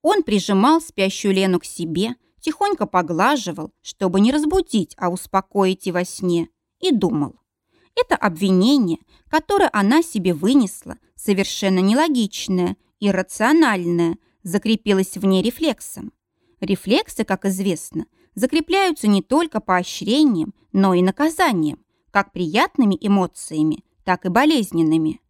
Он прижимал спящую Лену к себе, тихонько поглаживал, чтобы не разбудить, а успокоить и во сне, и думал. Это обвинение, которое она себе вынесла, совершенно нелогичное, иррациональное, закрепилось в ней рефлексом. Рефлексы, как известно, закрепляются не только поощрением, но и наказанием, как приятными эмоциями, так и болезненными.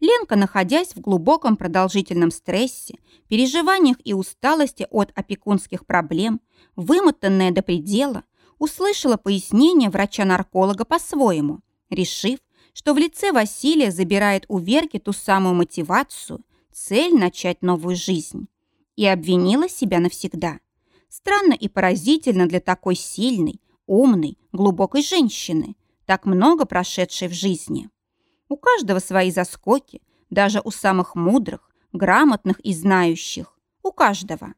Ленка, находясь в глубоком продолжительном стрессе, переживаниях и усталости от опекунских проблем, вымотанная до предела, услышала пояснение врача-нарколога по-своему, решив, что в лице Василия забирает у Верки ту самую мотивацию, цель начать новую жизнь. И обвинила себя навсегда. Странно и поразительно для такой сильной, умной, глубокой женщины, так много прошедшей в жизни. У каждого свои заскоки, даже у самых мудрых, грамотных и знающих. У каждого.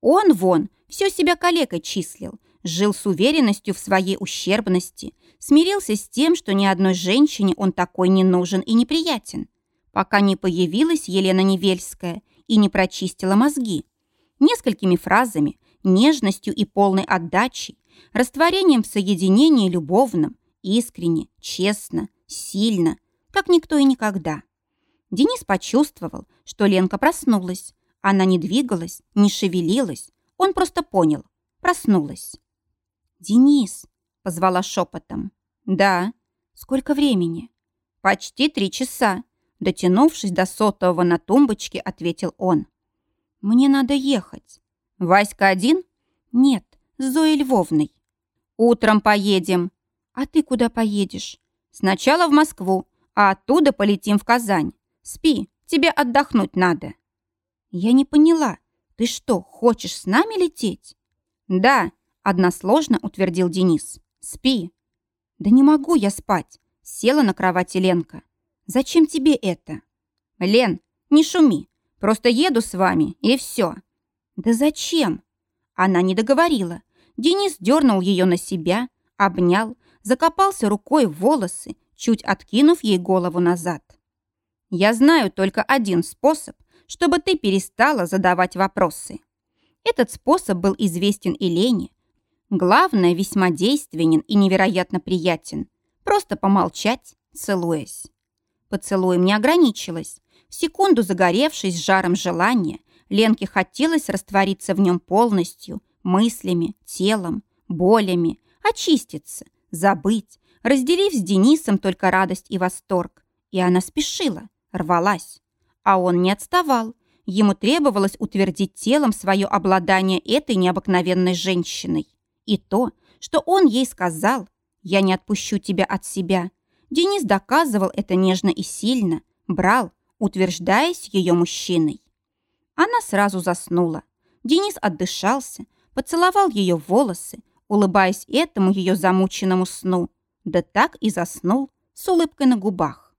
Он, вон, все себя калекой числил, жил с уверенностью в своей ущербности, смирился с тем, что ни одной женщине он такой не нужен и неприятен, пока не появилась Елена Невельская и не прочистила мозги. Несколькими фразами, нежностью и полной отдачей, растворением в соединении любовном, искренне, честно, сильно, как никто и никогда. Денис почувствовал, что Ленка проснулась. Она не двигалась, не шевелилась. Он просто понял. Проснулась. «Денис!» — позвала шепотом. «Да». «Сколько времени?» «Почти три часа», — дотянувшись до сотового на тумбочке, ответил он. «Мне надо ехать». «Васька один?» «Нет, с Зоей Львовной». «Утром поедем». «А ты куда поедешь?» Сначала в Москву, а оттуда полетим в Казань. Спи, тебе отдохнуть надо». Я не поняла, Ты что, хочешь с нами лететь? Да, односложно утвердил Денис. Спи. Да не могу я спать. Села на кровати Ленка. Зачем тебе это? Лен, не шуми. Просто еду с вами, и все. Да зачем? Она не договорила. Денис дернул ее на себя, обнял, закопался рукой в волосы, чуть откинув ей голову назад. «Я знаю только один способ, чтобы ты перестала задавать вопросы. Этот способ был известен и Лене. Главное, весьма действенен и невероятно приятен. Просто помолчать, целуясь. Поцелуем не ограничилась. В секунду загоревшись жаром желания, Ленке хотелось раствориться в нем полностью, мыслями, телом, болями, очиститься, забыть, разделив с Денисом только радость и восторг. И она спешила, рвалась. А он не отставал. Ему требовалось утвердить телом свое обладание этой необыкновенной женщиной. И то, что он ей сказал «Я не отпущу тебя от себя», Денис доказывал это нежно и сильно, брал, утверждаясь ее мужчиной. Она сразу заснула. Денис отдышался, поцеловал ее волосы, улыбаясь этому ее замученному сну, да так и заснул с улыбкой на губах.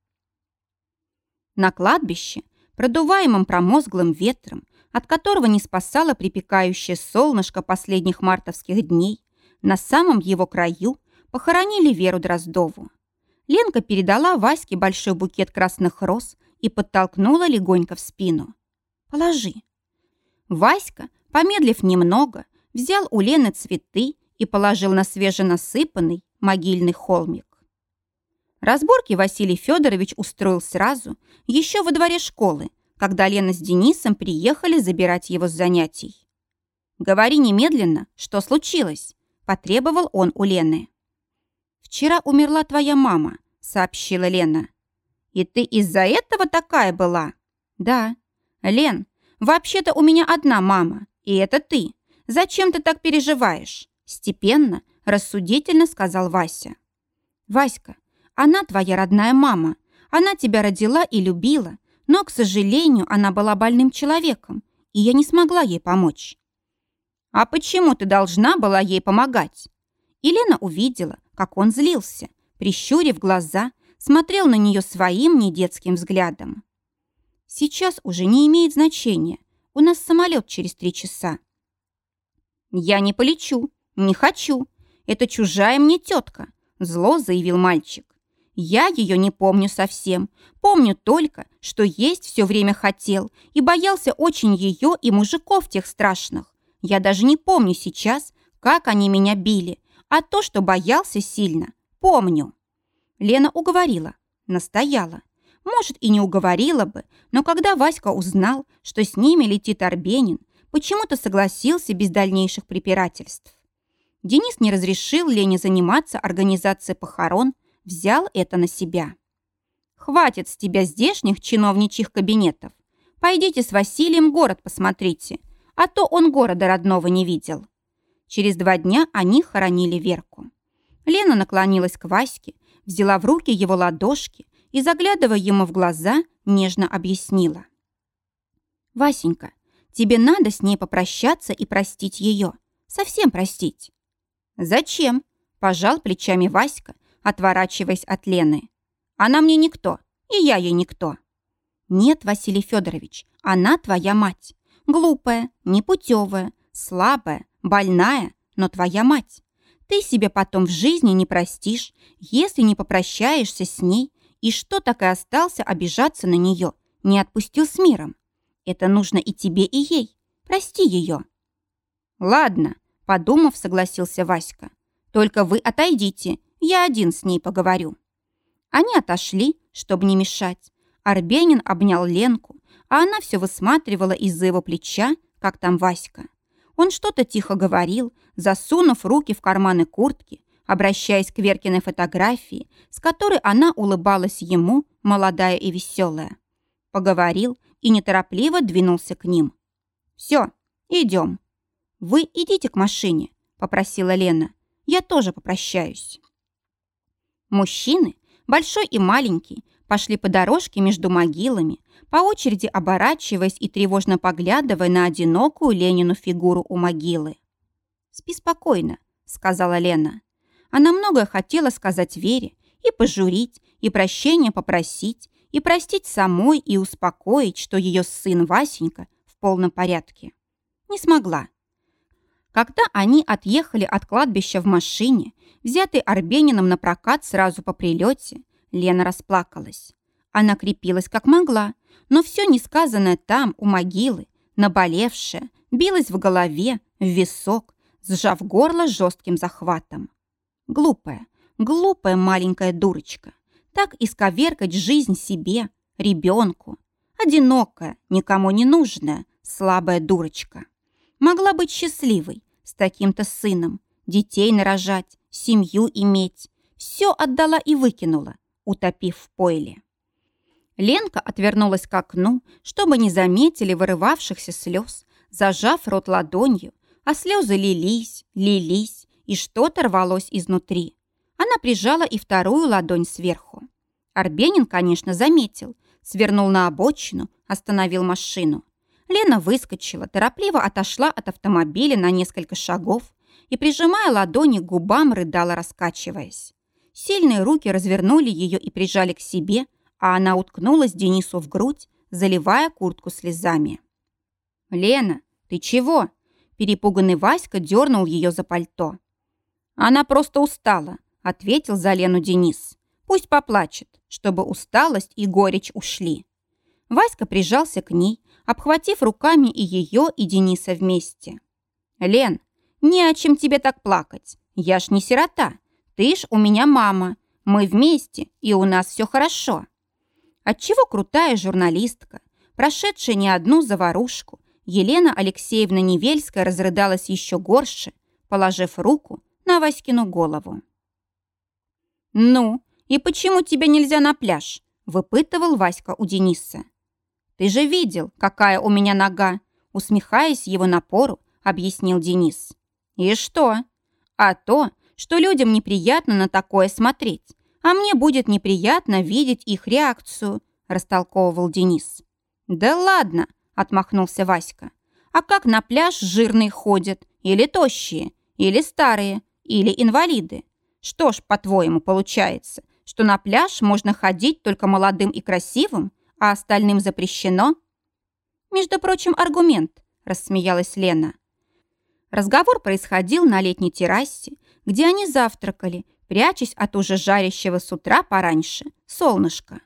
На кладбище, продуваемом промозглым ветром, от которого не спасало припекающее солнышко последних мартовских дней, на самом его краю похоронили Веру Дроздову. Ленка передала Ваське большой букет красных роз и подтолкнула легонько в спину. «Положи». Васька, помедлив немного, взял у Лены цветы и положил на свеженасыпанный могильный холмик. Разборки Василий Федорович устроил сразу, еще во дворе школы, когда Лена с Денисом приехали забирать его с занятий. «Говори немедленно, что случилось», – потребовал он у Лены. «Вчера умерла твоя мама», – сообщила Лена. «И ты из-за этого такая была?» «Да». «Лен, вообще-то у меня одна мама, и это ты. Зачем ты так переживаешь?» Степенно, рассудительно сказал Вася. «Васька, она твоя родная мама. Она тебя родила и любила, но, к сожалению, она была больным человеком, и я не смогла ей помочь». «А почему ты должна была ей помогать?» Елена увидела, как он злился, прищурив глаза, смотрел на нее своим недетским взглядом. «Сейчас уже не имеет значения. У нас самолет через три часа». «Я не полечу, не хочу. Это чужая мне тетка», – зло заявил мальчик. Я ее не помню совсем. Помню только, что есть все время хотел и боялся очень ее и мужиков тех страшных. Я даже не помню сейчас, как они меня били, а то, что боялся сильно, помню. Лена уговорила, настояла. Может, и не уговорила бы, но когда Васька узнал, что с ними летит Арбенин, почему-то согласился без дальнейших препирательств. Денис не разрешил Лене заниматься организацией похорон, взял это на себя. «Хватит с тебя здешних чиновничьих кабинетов. Пойдите с Василием город посмотрите, а то он города родного не видел». Через два дня они хоронили Верку. Лена наклонилась к Ваське, взяла в руки его ладошки и, заглядывая ему в глаза, нежно объяснила. «Васенька, тебе надо с ней попрощаться и простить ее. Совсем простить». «Зачем?» – пожал плечами Васька отворачиваясь от Лены. «Она мне никто, и я ей никто». «Нет, Василий Федорович, она твоя мать. Глупая, непутевая, слабая, больная, но твоя мать. Ты себе потом в жизни не простишь, если не попрощаешься с ней, и что так и остался обижаться на нее, не отпустил с миром. Это нужно и тебе, и ей. Прости ее». «Ладно», — подумав, согласился Васька. «Только вы отойдите я один с ней поговорю». Они отошли, чтобы не мешать. Арбенин обнял Ленку, а она все высматривала из-за его плеча, как там Васька. Он что-то тихо говорил, засунув руки в карманы куртки, обращаясь к Веркиной фотографии, с которой она улыбалась ему, молодая и веселая. Поговорил и неторопливо двинулся к ним. «Все, идем». «Вы идите к машине», — попросила Лена. «Я тоже попрощаюсь». Мужчины, большой и маленький, пошли по дорожке между могилами, по очереди оборачиваясь и тревожно поглядывая на одинокую Ленину фигуру у могилы. «Спи спокойно», — сказала Лена. Она многое хотела сказать Вере, и пожурить, и прощения попросить, и простить самой, и успокоить, что ее сын Васенька в полном порядке. Не смогла. Когда они отъехали от кладбища в машине, взятой Арбениным на прокат сразу по прилете, Лена расплакалась. Она крепилась как могла, но все несказанное там, у могилы, наболевшее, билось в голове, в висок, сжав горло жестким захватом. Глупая, глупая маленькая дурочка. Так исковеркать жизнь себе, ребенку. Одинокая, никому не нужная, слабая дурочка. Могла быть счастливой, с таким-то сыном, детей нарожать, семью иметь. Все отдала и выкинула, утопив в пойле. Ленка отвернулась к окну, чтобы не заметили вырывавшихся слез, зажав рот ладонью, а слезы лились, лились, и что-то рвалось изнутри. Она прижала и вторую ладонь сверху. Арбенин, конечно, заметил, свернул на обочину, остановил машину. Лена выскочила, торопливо отошла от автомобиля на несколько шагов и, прижимая ладони к губам, рыдала, раскачиваясь. Сильные руки развернули ее и прижали к себе, а она уткнулась Денису в грудь, заливая куртку слезами. «Лена, ты чего?» Перепуганный Васька дернул ее за пальто. «Она просто устала», — ответил за Лену Денис. «Пусть поплачет, чтобы усталость и горечь ушли». Васька прижался к ней, обхватив руками и ее, и Дениса вместе. «Лен, не о чем тебе так плакать. Я ж не сирота. Ты ж у меня мама. Мы вместе, и у нас все хорошо». Отчего крутая журналистка, прошедшая не одну заварушку, Елена Алексеевна Невельская разрыдалась еще горше, положив руку на Васькину голову. «Ну, и почему тебя нельзя на пляж?» – выпытывал Васька у Дениса. «Ты же видел, какая у меня нога!» – усмехаясь его напору, объяснил Денис. «И что?» «А то, что людям неприятно на такое смотреть, а мне будет неприятно видеть их реакцию», – растолковывал Денис. «Да ладно!» – отмахнулся Васька. «А как на пляж жирные ходят? Или тощие? Или старые? Или инвалиды? Что ж, по-твоему, получается, что на пляж можно ходить только молодым и красивым, а остальным запрещено?» «Между прочим, аргумент», – рассмеялась Лена. Разговор происходил на летней террасе, где они завтракали, прячась от уже жарящего с утра пораньше солнышка.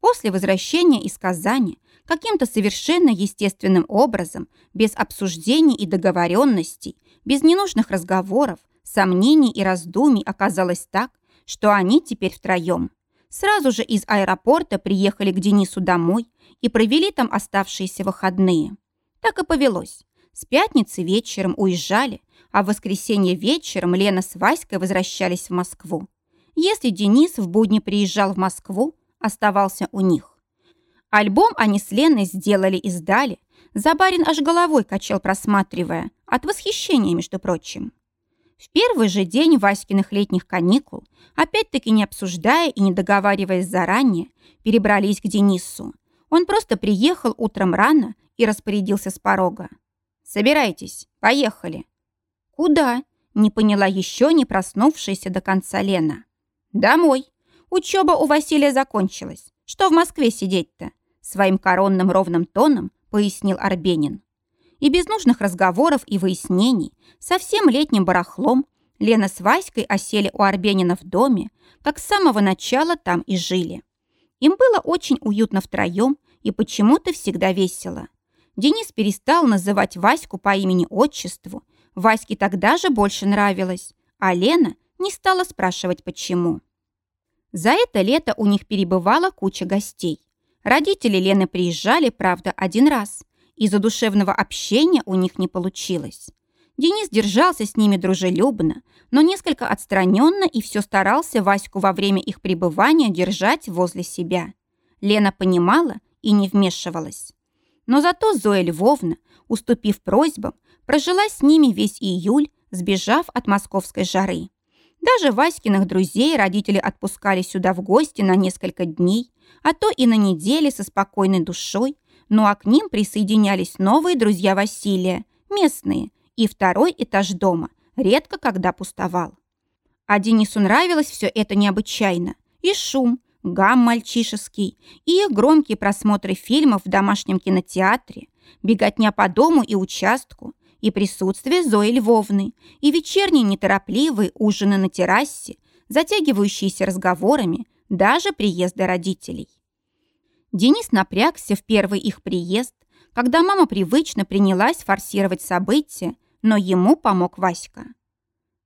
После возвращения из Казани каким-то совершенно естественным образом, без обсуждений и договоренностей, без ненужных разговоров, сомнений и раздумий оказалось так, что они теперь втроем. Сразу же из аэропорта приехали к Денису домой и провели там оставшиеся выходные. Так и повелось. С пятницы вечером уезжали, а в воскресенье вечером Лена с Васькой возвращались в Москву. Если Денис в будни приезжал в Москву, оставался у них. Альбом они с Леной сделали и сдали. Забарин аж головой качал, просматривая. От восхищения, между прочим. В первый же день Васькиных летних каникул, опять-таки не обсуждая и не договариваясь заранее, перебрались к Денису. Он просто приехал утром рано и распорядился с порога. «Собирайтесь, поехали». «Куда?» – не поняла еще не проснувшаяся до конца Лена. «Домой. Учеба у Василия закончилась. Что в Москве сидеть-то?» Своим коронным ровным тоном пояснил Арбенин. И без нужных разговоров и выяснений, со всем летним барахлом, Лена с Васькой осели у Арбенина в доме, как с самого начала там и жили. Им было очень уютно втроем и почему-то всегда весело. Денис перестал называть Ваську по имени-отчеству. Ваське тогда же больше нравилось, а Лена не стала спрашивать, почему. За это лето у них перебывала куча гостей. Родители Лены приезжали, правда, один раз. Из-за душевного общения у них не получилось. Денис держался с ними дружелюбно, но несколько отстраненно и все старался Ваську во время их пребывания держать возле себя. Лена понимала и не вмешивалась. Но зато Зоя Львовна, уступив просьбам, прожила с ними весь июль, сбежав от московской жары. Даже Васькиных друзей родители отпускали сюда в гости на несколько дней, а то и на недели со спокойной душой, ну а к ним присоединялись новые друзья Василия, местные, и второй этаж дома, редко когда пустовал. А Денису нравилось все это необычайно. И шум, гам мальчишеский, и их громкие просмотры фильмов в домашнем кинотеатре, беготня по дому и участку, и присутствие Зои Львовны, и вечерние неторопливые ужины на террасе, затягивающиеся разговорами, даже приезды родителей. Денис напрягся в первый их приезд, когда мама привычно принялась форсировать события, но ему помог Васька.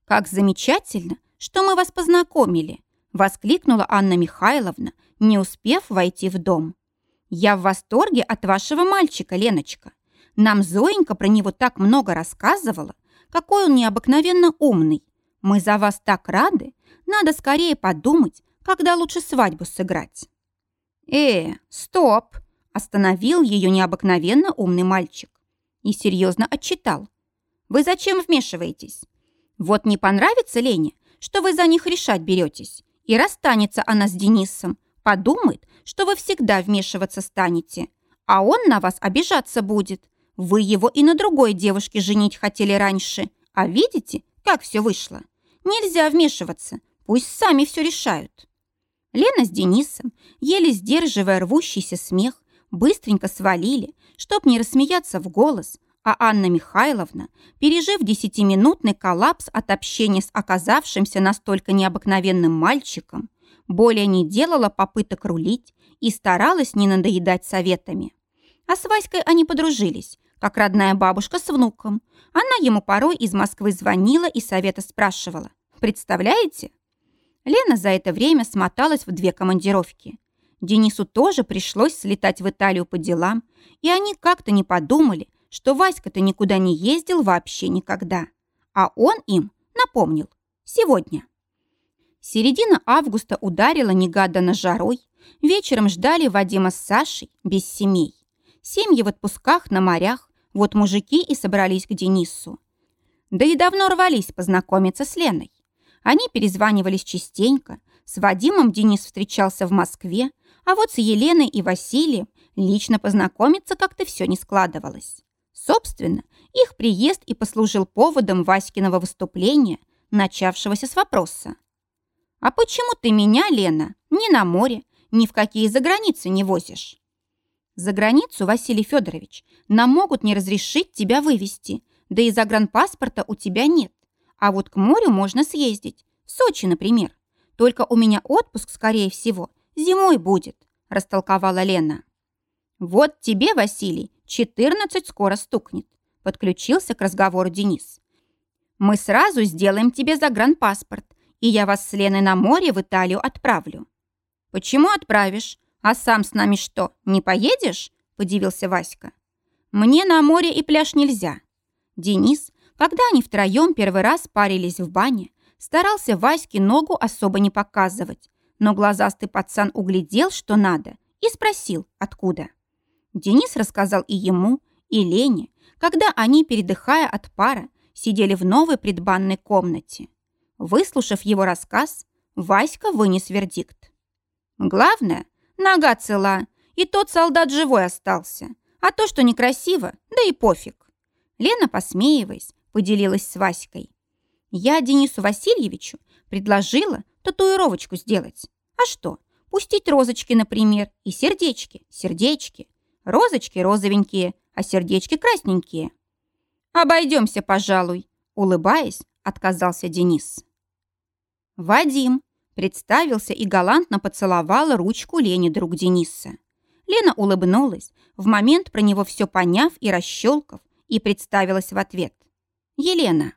«Как замечательно, что мы вас познакомили!» воскликнула Анна Михайловна, не успев войти в дом. «Я в восторге от вашего мальчика, Леночка. Нам Зоенька про него так много рассказывала, какой он необыкновенно умный. Мы за вас так рады. Надо скорее подумать, когда лучше свадьбу сыграть». «Э, стоп!» – остановил ее необыкновенно умный мальчик и серьезно отчитал. «Вы зачем вмешиваетесь? Вот не понравится Лене, что вы за них решать беретесь, и расстанется она с Денисом, подумает, что вы всегда вмешиваться станете, а он на вас обижаться будет. Вы его и на другой девушке женить хотели раньше, а видите, как все вышло? Нельзя вмешиваться, пусть сами все решают». Лена с Денисом, еле сдерживая рвущийся смех, быстренько свалили, чтоб не рассмеяться в голос, а Анна Михайловна, пережив десятиминутный коллапс от общения с оказавшимся настолько необыкновенным мальчиком, более не делала попыток рулить и старалась не надоедать советами. А с Васькой они подружились, как родная бабушка с внуком. Она ему порой из Москвы звонила и совета спрашивала. «Представляете?» Лена за это время смоталась в две командировки. Денису тоже пришлось слетать в Италию по делам, и они как-то не подумали, что Васька-то никуда не ездил вообще никогда. А он им напомнил. Сегодня. Середина августа ударила негаданно жарой. Вечером ждали Вадима с Сашей без семей. Семьи в отпусках на морях. Вот мужики и собрались к Денису. Да и давно рвались познакомиться с Леной. Они перезванивались частенько. С Вадимом Денис встречался в Москве, а вот с Еленой и Василием лично познакомиться как-то все не складывалось. Собственно, их приезд и послужил поводом Васькиного выступления, начавшегося с вопроса. «А почему ты меня, Лена, ни на море, ни в какие заграницы не возишь?» «За границу, Василий Федорович, нам могут не разрешить тебя вывести, да и загранпаспорта у тебя нет. А вот к морю можно съездить, в Сочи, например. Только у меня отпуск, скорее всего, зимой будет», растолковала Лена. «Вот тебе, Василий, 14 скоро стукнет», подключился к разговору Денис. «Мы сразу сделаем тебе загранпаспорт, и я вас с Леной на море в Италию отправлю». «Почему отправишь? А сам с нами что, не поедешь?» подивился Васька. «Мне на море и пляж нельзя». Денис, когда они втроем первый раз парились в бане, старался Ваське ногу особо не показывать, но глазастый пацан углядел, что надо, и спросил, откуда. Денис рассказал и ему, и Лене, когда они, передыхая от пара, сидели в новой предбанной комнате. Выслушав его рассказ, Васька вынес вердикт. «Главное, нога цела, и тот солдат живой остался, а то, что некрасиво, да и пофиг». Лена, посмеиваясь, поделилась с Васькой. «Я Денису Васильевичу предложила татуировочку сделать. А что, пустить розочки, например, и сердечки, сердечки. Розочки розовенькие, а сердечки красненькие. «Обойдемся, пожалуй», — улыбаясь, отказался Денис. Вадим представился и галантно поцеловал ручку Лене друг Дениса. Лена улыбнулась, в момент про него все поняв и расщелкав, и представилась в ответ. «Елена».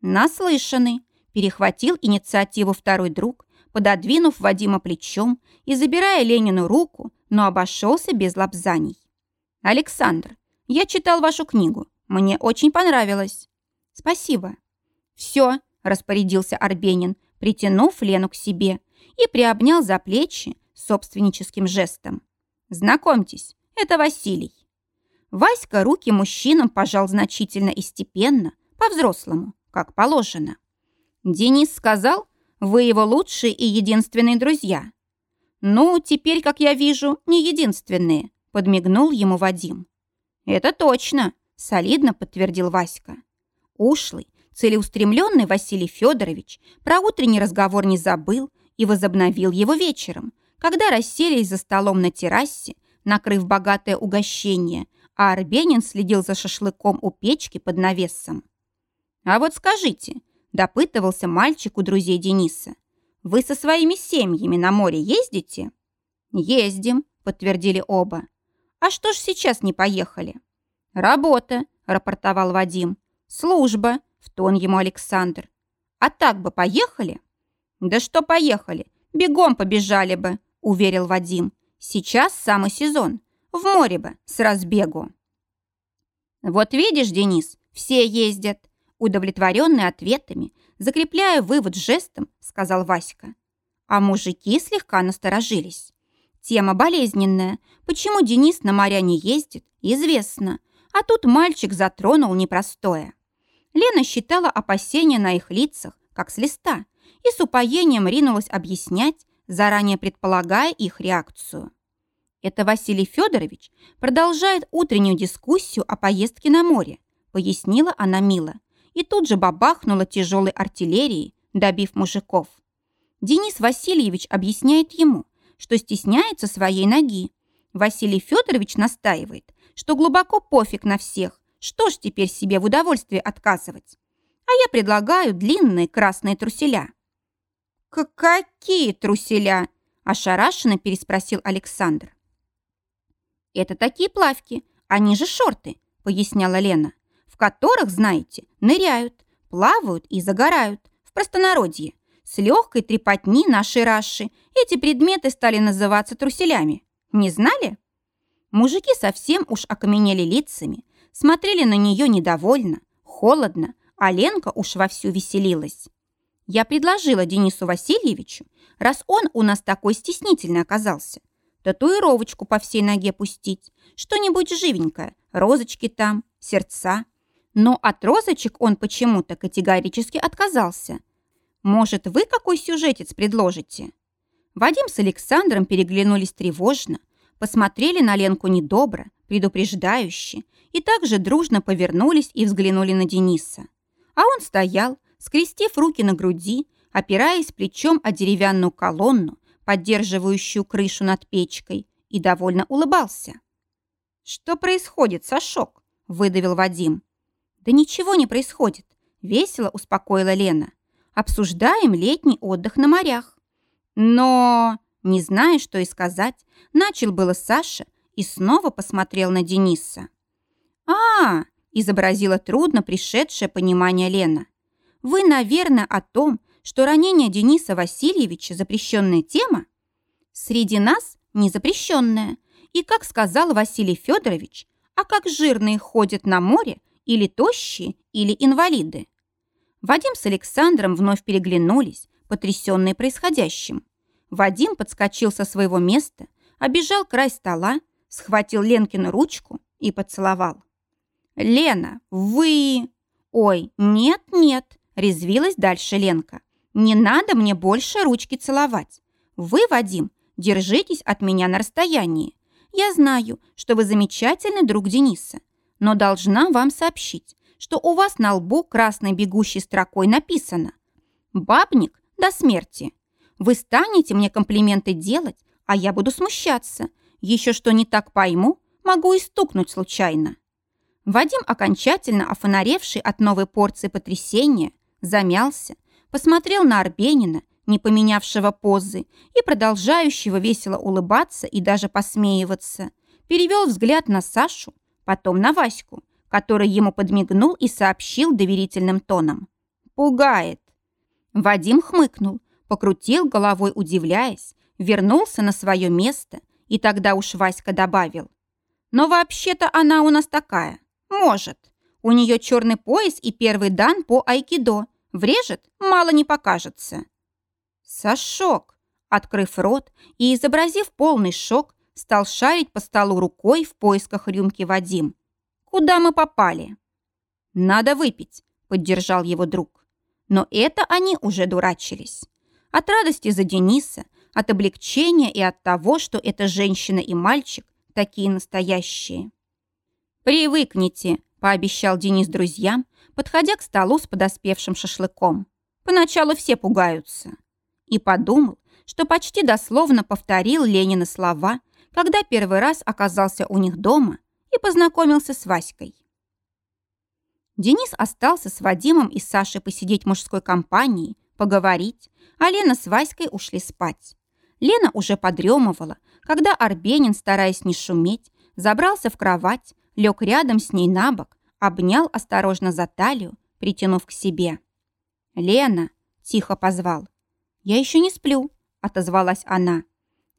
«Наслышаны», — перехватил инициативу второй друг, пододвинув Вадима плечом и забирая Ленину руку, но обошелся без лапзаний. «Александр, я читал вашу книгу. Мне очень понравилось». «Спасибо». «Все», – распорядился Арбенин, притянув Лену к себе и приобнял за плечи собственническим жестом. «Знакомьтесь, это Василий». Васька руки мужчинам пожал значительно и степенно, по-взрослому, как положено. Денис сказал, Вы его лучшие и единственные друзья». «Ну, теперь, как я вижу, не единственные», — подмигнул ему Вадим. «Это точно», — солидно подтвердил Васька. Ушлый, целеустремленный Василий Федорович про утренний разговор не забыл и возобновил его вечером, когда расселись за столом на террасе, накрыв богатое угощение, а Арбенин следил за шашлыком у печки под навесом. «А вот скажите», — допытывался мальчик у друзей Дениса, «вы со своими семьями на море ездите?» «Ездим», — подтвердили оба. «А что ж сейчас не поехали?» «Работа», — рапортовал Вадим. «Служба», — в тон ему Александр. «А так бы поехали?» «Да что поехали? Бегом побежали бы», — уверил Вадим. «Сейчас самый сезон. В море бы, с разбегу». «Вот видишь, Денис, все ездят», удовлетворенный ответами, закрепляя вывод жестом, сказал Васька. А мужики слегка насторожились. Тема болезненная. Почему Денис на моря не ездит, известно. А тут мальчик затронул непростое. Лена считала опасения на их лицах, как с листа, и с упоением ринулась объяснять, заранее предполагая их реакцию. Это Василий Федорович продолжает утреннюю дискуссию о поездке на море, пояснила она мило, и тут же бабахнула тяжелой артиллерией, добив мужиков. Денис Васильевич объясняет ему, что стесняется своей ноги. Василий Федорович настаивает, что глубоко пофиг на всех, что ж теперь себе в удовольствии отказывать. А я предлагаю длинные красные труселя. «Какие труселя?» – ошарашенно переспросил Александр. «Это такие плавки, они же шорты», – поясняла Лена, «в которых, знаете, ныряют, плавают и загорают, в простонародье. С легкой трепотни нашей Раши эти предметы стали называться труселями. Не знали?» Мужики совсем уж окаменели лицами, смотрели на нее недовольно, холодно, а Ленка уж вовсю веселилась. Я предложила Денису Васильевичу, раз он у нас такой стеснительный оказался, татуировочку по всей ноге пустить, что-нибудь живенькое, розочки там, сердца. Но от розочек он почему-то категорически отказался. Может, вы какой сюжетец предложите? Вадим с Александром переглянулись тревожно, посмотрели на Ленку недобро, предупреждающе, и также дружно повернулись и взглянули на Дениса. А он стоял, скрестив руки на груди, опираясь плечом о деревянную колонну, поддерживающую крышу над печкой, и довольно улыбался. «Что происходит, Сашок?» – выдавил Вадим. «Да ничего не происходит», – весело успокоила Лена. «Обсуждаем летний отдых на морях». «Но...» Не зная, что и сказать, начал было Саша и снова посмотрел на Дениса. а, изобразила трудно пришедшее понимание Лена. «Вы, наверное, о том, что ранение Дениса Васильевича – запрещенная тема? Среди нас не запрещенная. И, как сказал Василий Федорович, а как жирные ходят на море, или тощие, или инвалиды. Вадим с Александром вновь переглянулись, потрясенные происходящим. Вадим подскочил со своего места, обежал край стола, схватил Ленкину ручку и поцеловал. «Лена, вы...» «Ой, нет-нет», — резвилась дальше Ленка. «Не надо мне больше ручки целовать. Вы, Вадим, держитесь от меня на расстоянии. Я знаю, что вы замечательный друг Дениса, но должна вам сообщить, что у вас на лбу красной бегущей строкой написано «Бабник до смерти». Вы станете мне комплименты делать, а я буду смущаться. Еще что не так пойму, могу и стукнуть случайно». Вадим, окончательно офонаревший от новой порции потрясения, замялся, посмотрел на Арбенина, не поменявшего позы и продолжающего весело улыбаться и даже посмеиваться, перевел взгляд на Сашу, потом на Ваську, который ему подмигнул и сообщил доверительным тоном. «Пугает». Вадим хмыкнул, покрутил головой, удивляясь, вернулся на свое место, и тогда уж Васька добавил. «Но вообще-то она у нас такая. Может. У нее черный пояс и первый дан по айкидо. Врежет, мало не покажется». Сашок, открыв рот и изобразив полный шок, стал шарить по столу рукой в поисках рюмки Вадим. «Куда мы попали?» «Надо выпить», — поддержал его друг. Но это они уже дурачились. От радости за Дениса, от облегчения и от того, что эта женщина и мальчик такие настоящие. «Привыкните», – пообещал Денис друзьям, подходя к столу с подоспевшим шашлыком. Поначалу все пугаются. И подумал, что почти дословно повторил Ленина слова, когда первый раз оказался у них дома и познакомился с Васькой. Денис остался с Вадимом и Сашей посидеть в мужской компании, поговорить, а Лена с Васькой ушли спать. Лена уже подремывала, когда Арбенин, стараясь не шуметь, забрался в кровать, лег рядом с ней на бок, обнял осторожно за талию, притянув к себе. «Лена!» – тихо позвал. «Я еще не сплю», – отозвалась она.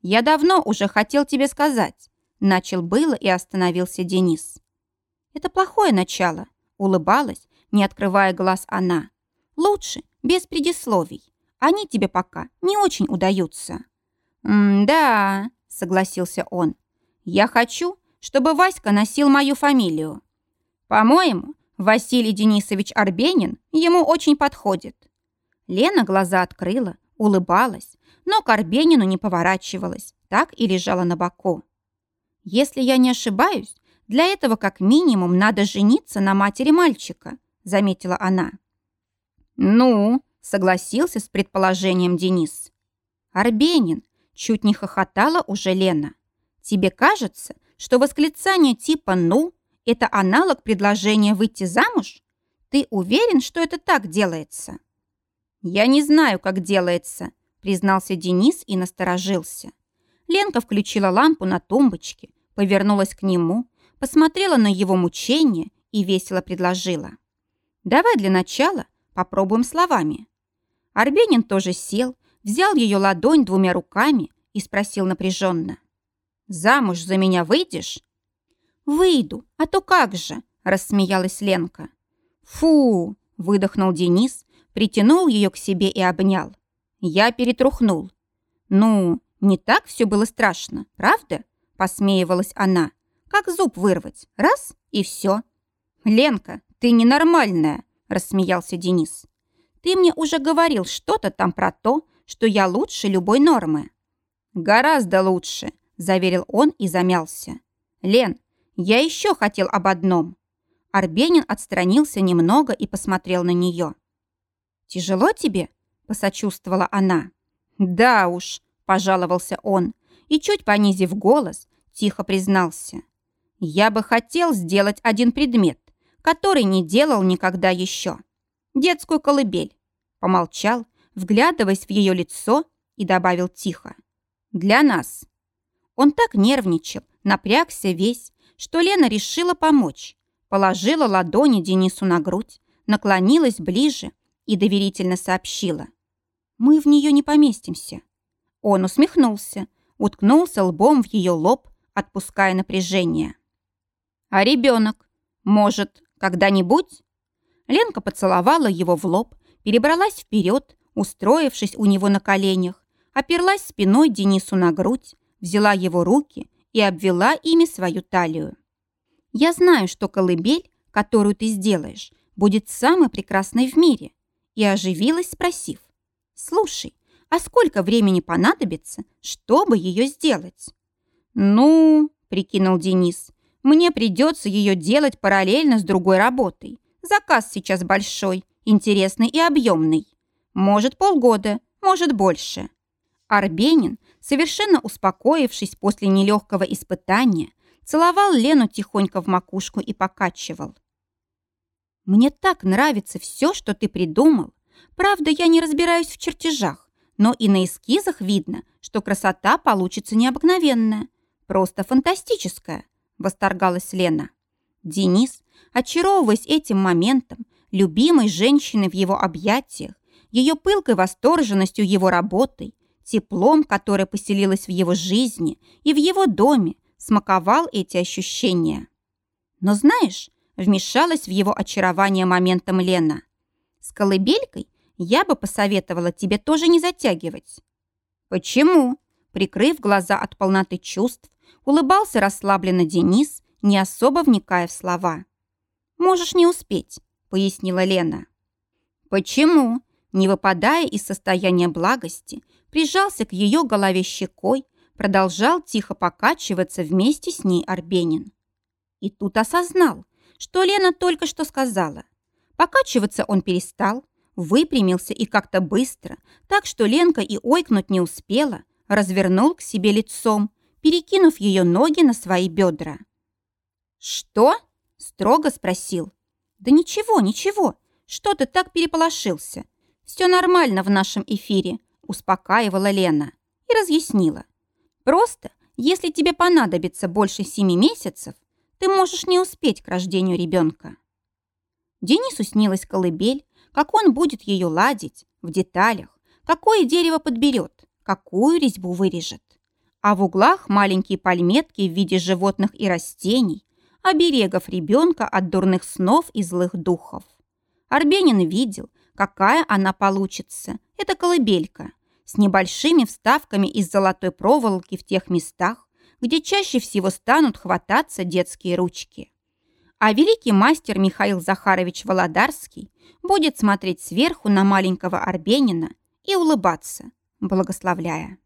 «Я давно уже хотел тебе сказать», – начал было и остановился Денис. «Это плохое начало», – улыбалась, не открывая глаз она. «Лучше, без предисловий. Они тебе пока не очень удаются». «М-да», – согласился он. «Я хочу, чтобы Васька носил мою фамилию. По-моему, Василий Денисович Арбенин ему очень подходит. Лена глаза открыла, улыбалась, но к Арбенину не поворачивалась, так и лежала на боку. Если я не ошибаюсь, для этого как минимум надо жениться на матери мальчика, заметила она. Ну, согласился с предположением Денис. Арбенин, чуть не хохотала уже Лена. Тебе кажется, что восклицание типа «ну» Это аналог предложения выйти замуж? Ты уверен, что это так делается?» «Я не знаю, как делается», признался Денис и насторожился. Ленка включила лампу на тумбочке, повернулась к нему, посмотрела на его мучение и весело предложила. «Давай для начала попробуем словами». Арбенин тоже сел, взял ее ладонь двумя руками и спросил напряженно. «Замуж за меня выйдешь?» «Выйду, а то как же!» – рассмеялась Ленка. «Фу!» – выдохнул Денис, притянул ее к себе и обнял. Я перетрухнул. «Ну, не так все было страшно, правда?» – посмеивалась она. «Как зуб вырвать? Раз – и все». «Ленка, ты ненормальная!» – рассмеялся Денис. «Ты мне уже говорил что-то там про то, что я лучше любой нормы». «Гораздо лучше», – заверил он и замялся. «Лен, я еще хотел об одном. Арбенин отстранился немного и посмотрел на нее. «Тяжело тебе?» – посочувствовала она. «Да уж», – пожаловался он, и, чуть понизив голос, тихо признался. «Я бы хотел сделать один предмет, который не делал никогда еще. Детскую колыбель». Помолчал, вглядываясь в ее лицо, и добавил тихо. «Для нас». Он так нервничал, напрягся весь, что Лена решила помочь. Положила ладони Денису на грудь, наклонилась ближе и доверительно сообщила. «Мы в нее не поместимся». Он усмехнулся, уткнулся лбом в ее лоб, отпуская напряжение. «А ребенок? Может, когда-нибудь?» Ленка поцеловала его в лоб, перебралась вперед, устроившись у него на коленях, оперлась спиной Денису на грудь, взяла его руки и обвела ими свою талию. «Я знаю, что колыбель, которую ты сделаешь, будет самой прекрасной в мире», и оживилась, спросив, «Слушай, а сколько времени понадобится, чтобы ее сделать?» «Ну, — прикинул Денис, — мне придется ее делать параллельно с другой работой. Заказ сейчас большой, интересный и объемный. Может, полгода, может, больше. Арбенин, совершенно успокоившись после нелегкого испытания, целовал Лену тихонько в макушку и покачивал. «Мне так нравится все, что ты придумал. Правда, я не разбираюсь в чертежах, но и на эскизах видно, что красота получится необыкновенная, просто фантастическая», – восторгалась Лена. Денис, очаровываясь этим моментом, любимой женщиной в его объятиях, ее пылкой восторженностью его работой, теплом, которое поселилось в его жизни и в его доме, смаковал эти ощущения. Но знаешь, вмешалась в его очарование моментом Лена. С колыбелькой я бы посоветовала тебе тоже не затягивать. Почему? Прикрыв глаза от полноты чувств, улыбался расслабленно Денис, не особо вникая в слова. «Можешь не успеть», — пояснила Лена. «Почему?» не выпадая из состояния благости, прижался к ее голове щекой, продолжал тихо покачиваться вместе с ней Арбенин. И тут осознал, что Лена только что сказала. Покачиваться он перестал, выпрямился и как-то быстро, так что Ленка и ойкнуть не успела, развернул к себе лицом, перекинув ее ноги на свои бедра. «Что?» – строго спросил. «Да ничего, ничего. Что ты так переполошился? Все нормально в нашем эфире», – успокаивала Лена и разъяснила. «Просто, если тебе понадобится больше семи месяцев, ты можешь не успеть к рождению ребенка». Денису снилась колыбель, как он будет ее ладить, в деталях, какое дерево подберет, какую резьбу вырежет. А в углах маленькие пальметки в виде животных и растений, оберегов ребенка от дурных снов и злых духов. Арбенин видел, какая она получится. Это колыбелька с небольшими вставками из золотой проволоки в тех местах, где чаще всего станут хвататься детские ручки. А великий мастер Михаил Захарович Володарский будет смотреть сверху на маленького Арбенина и улыбаться, благословляя.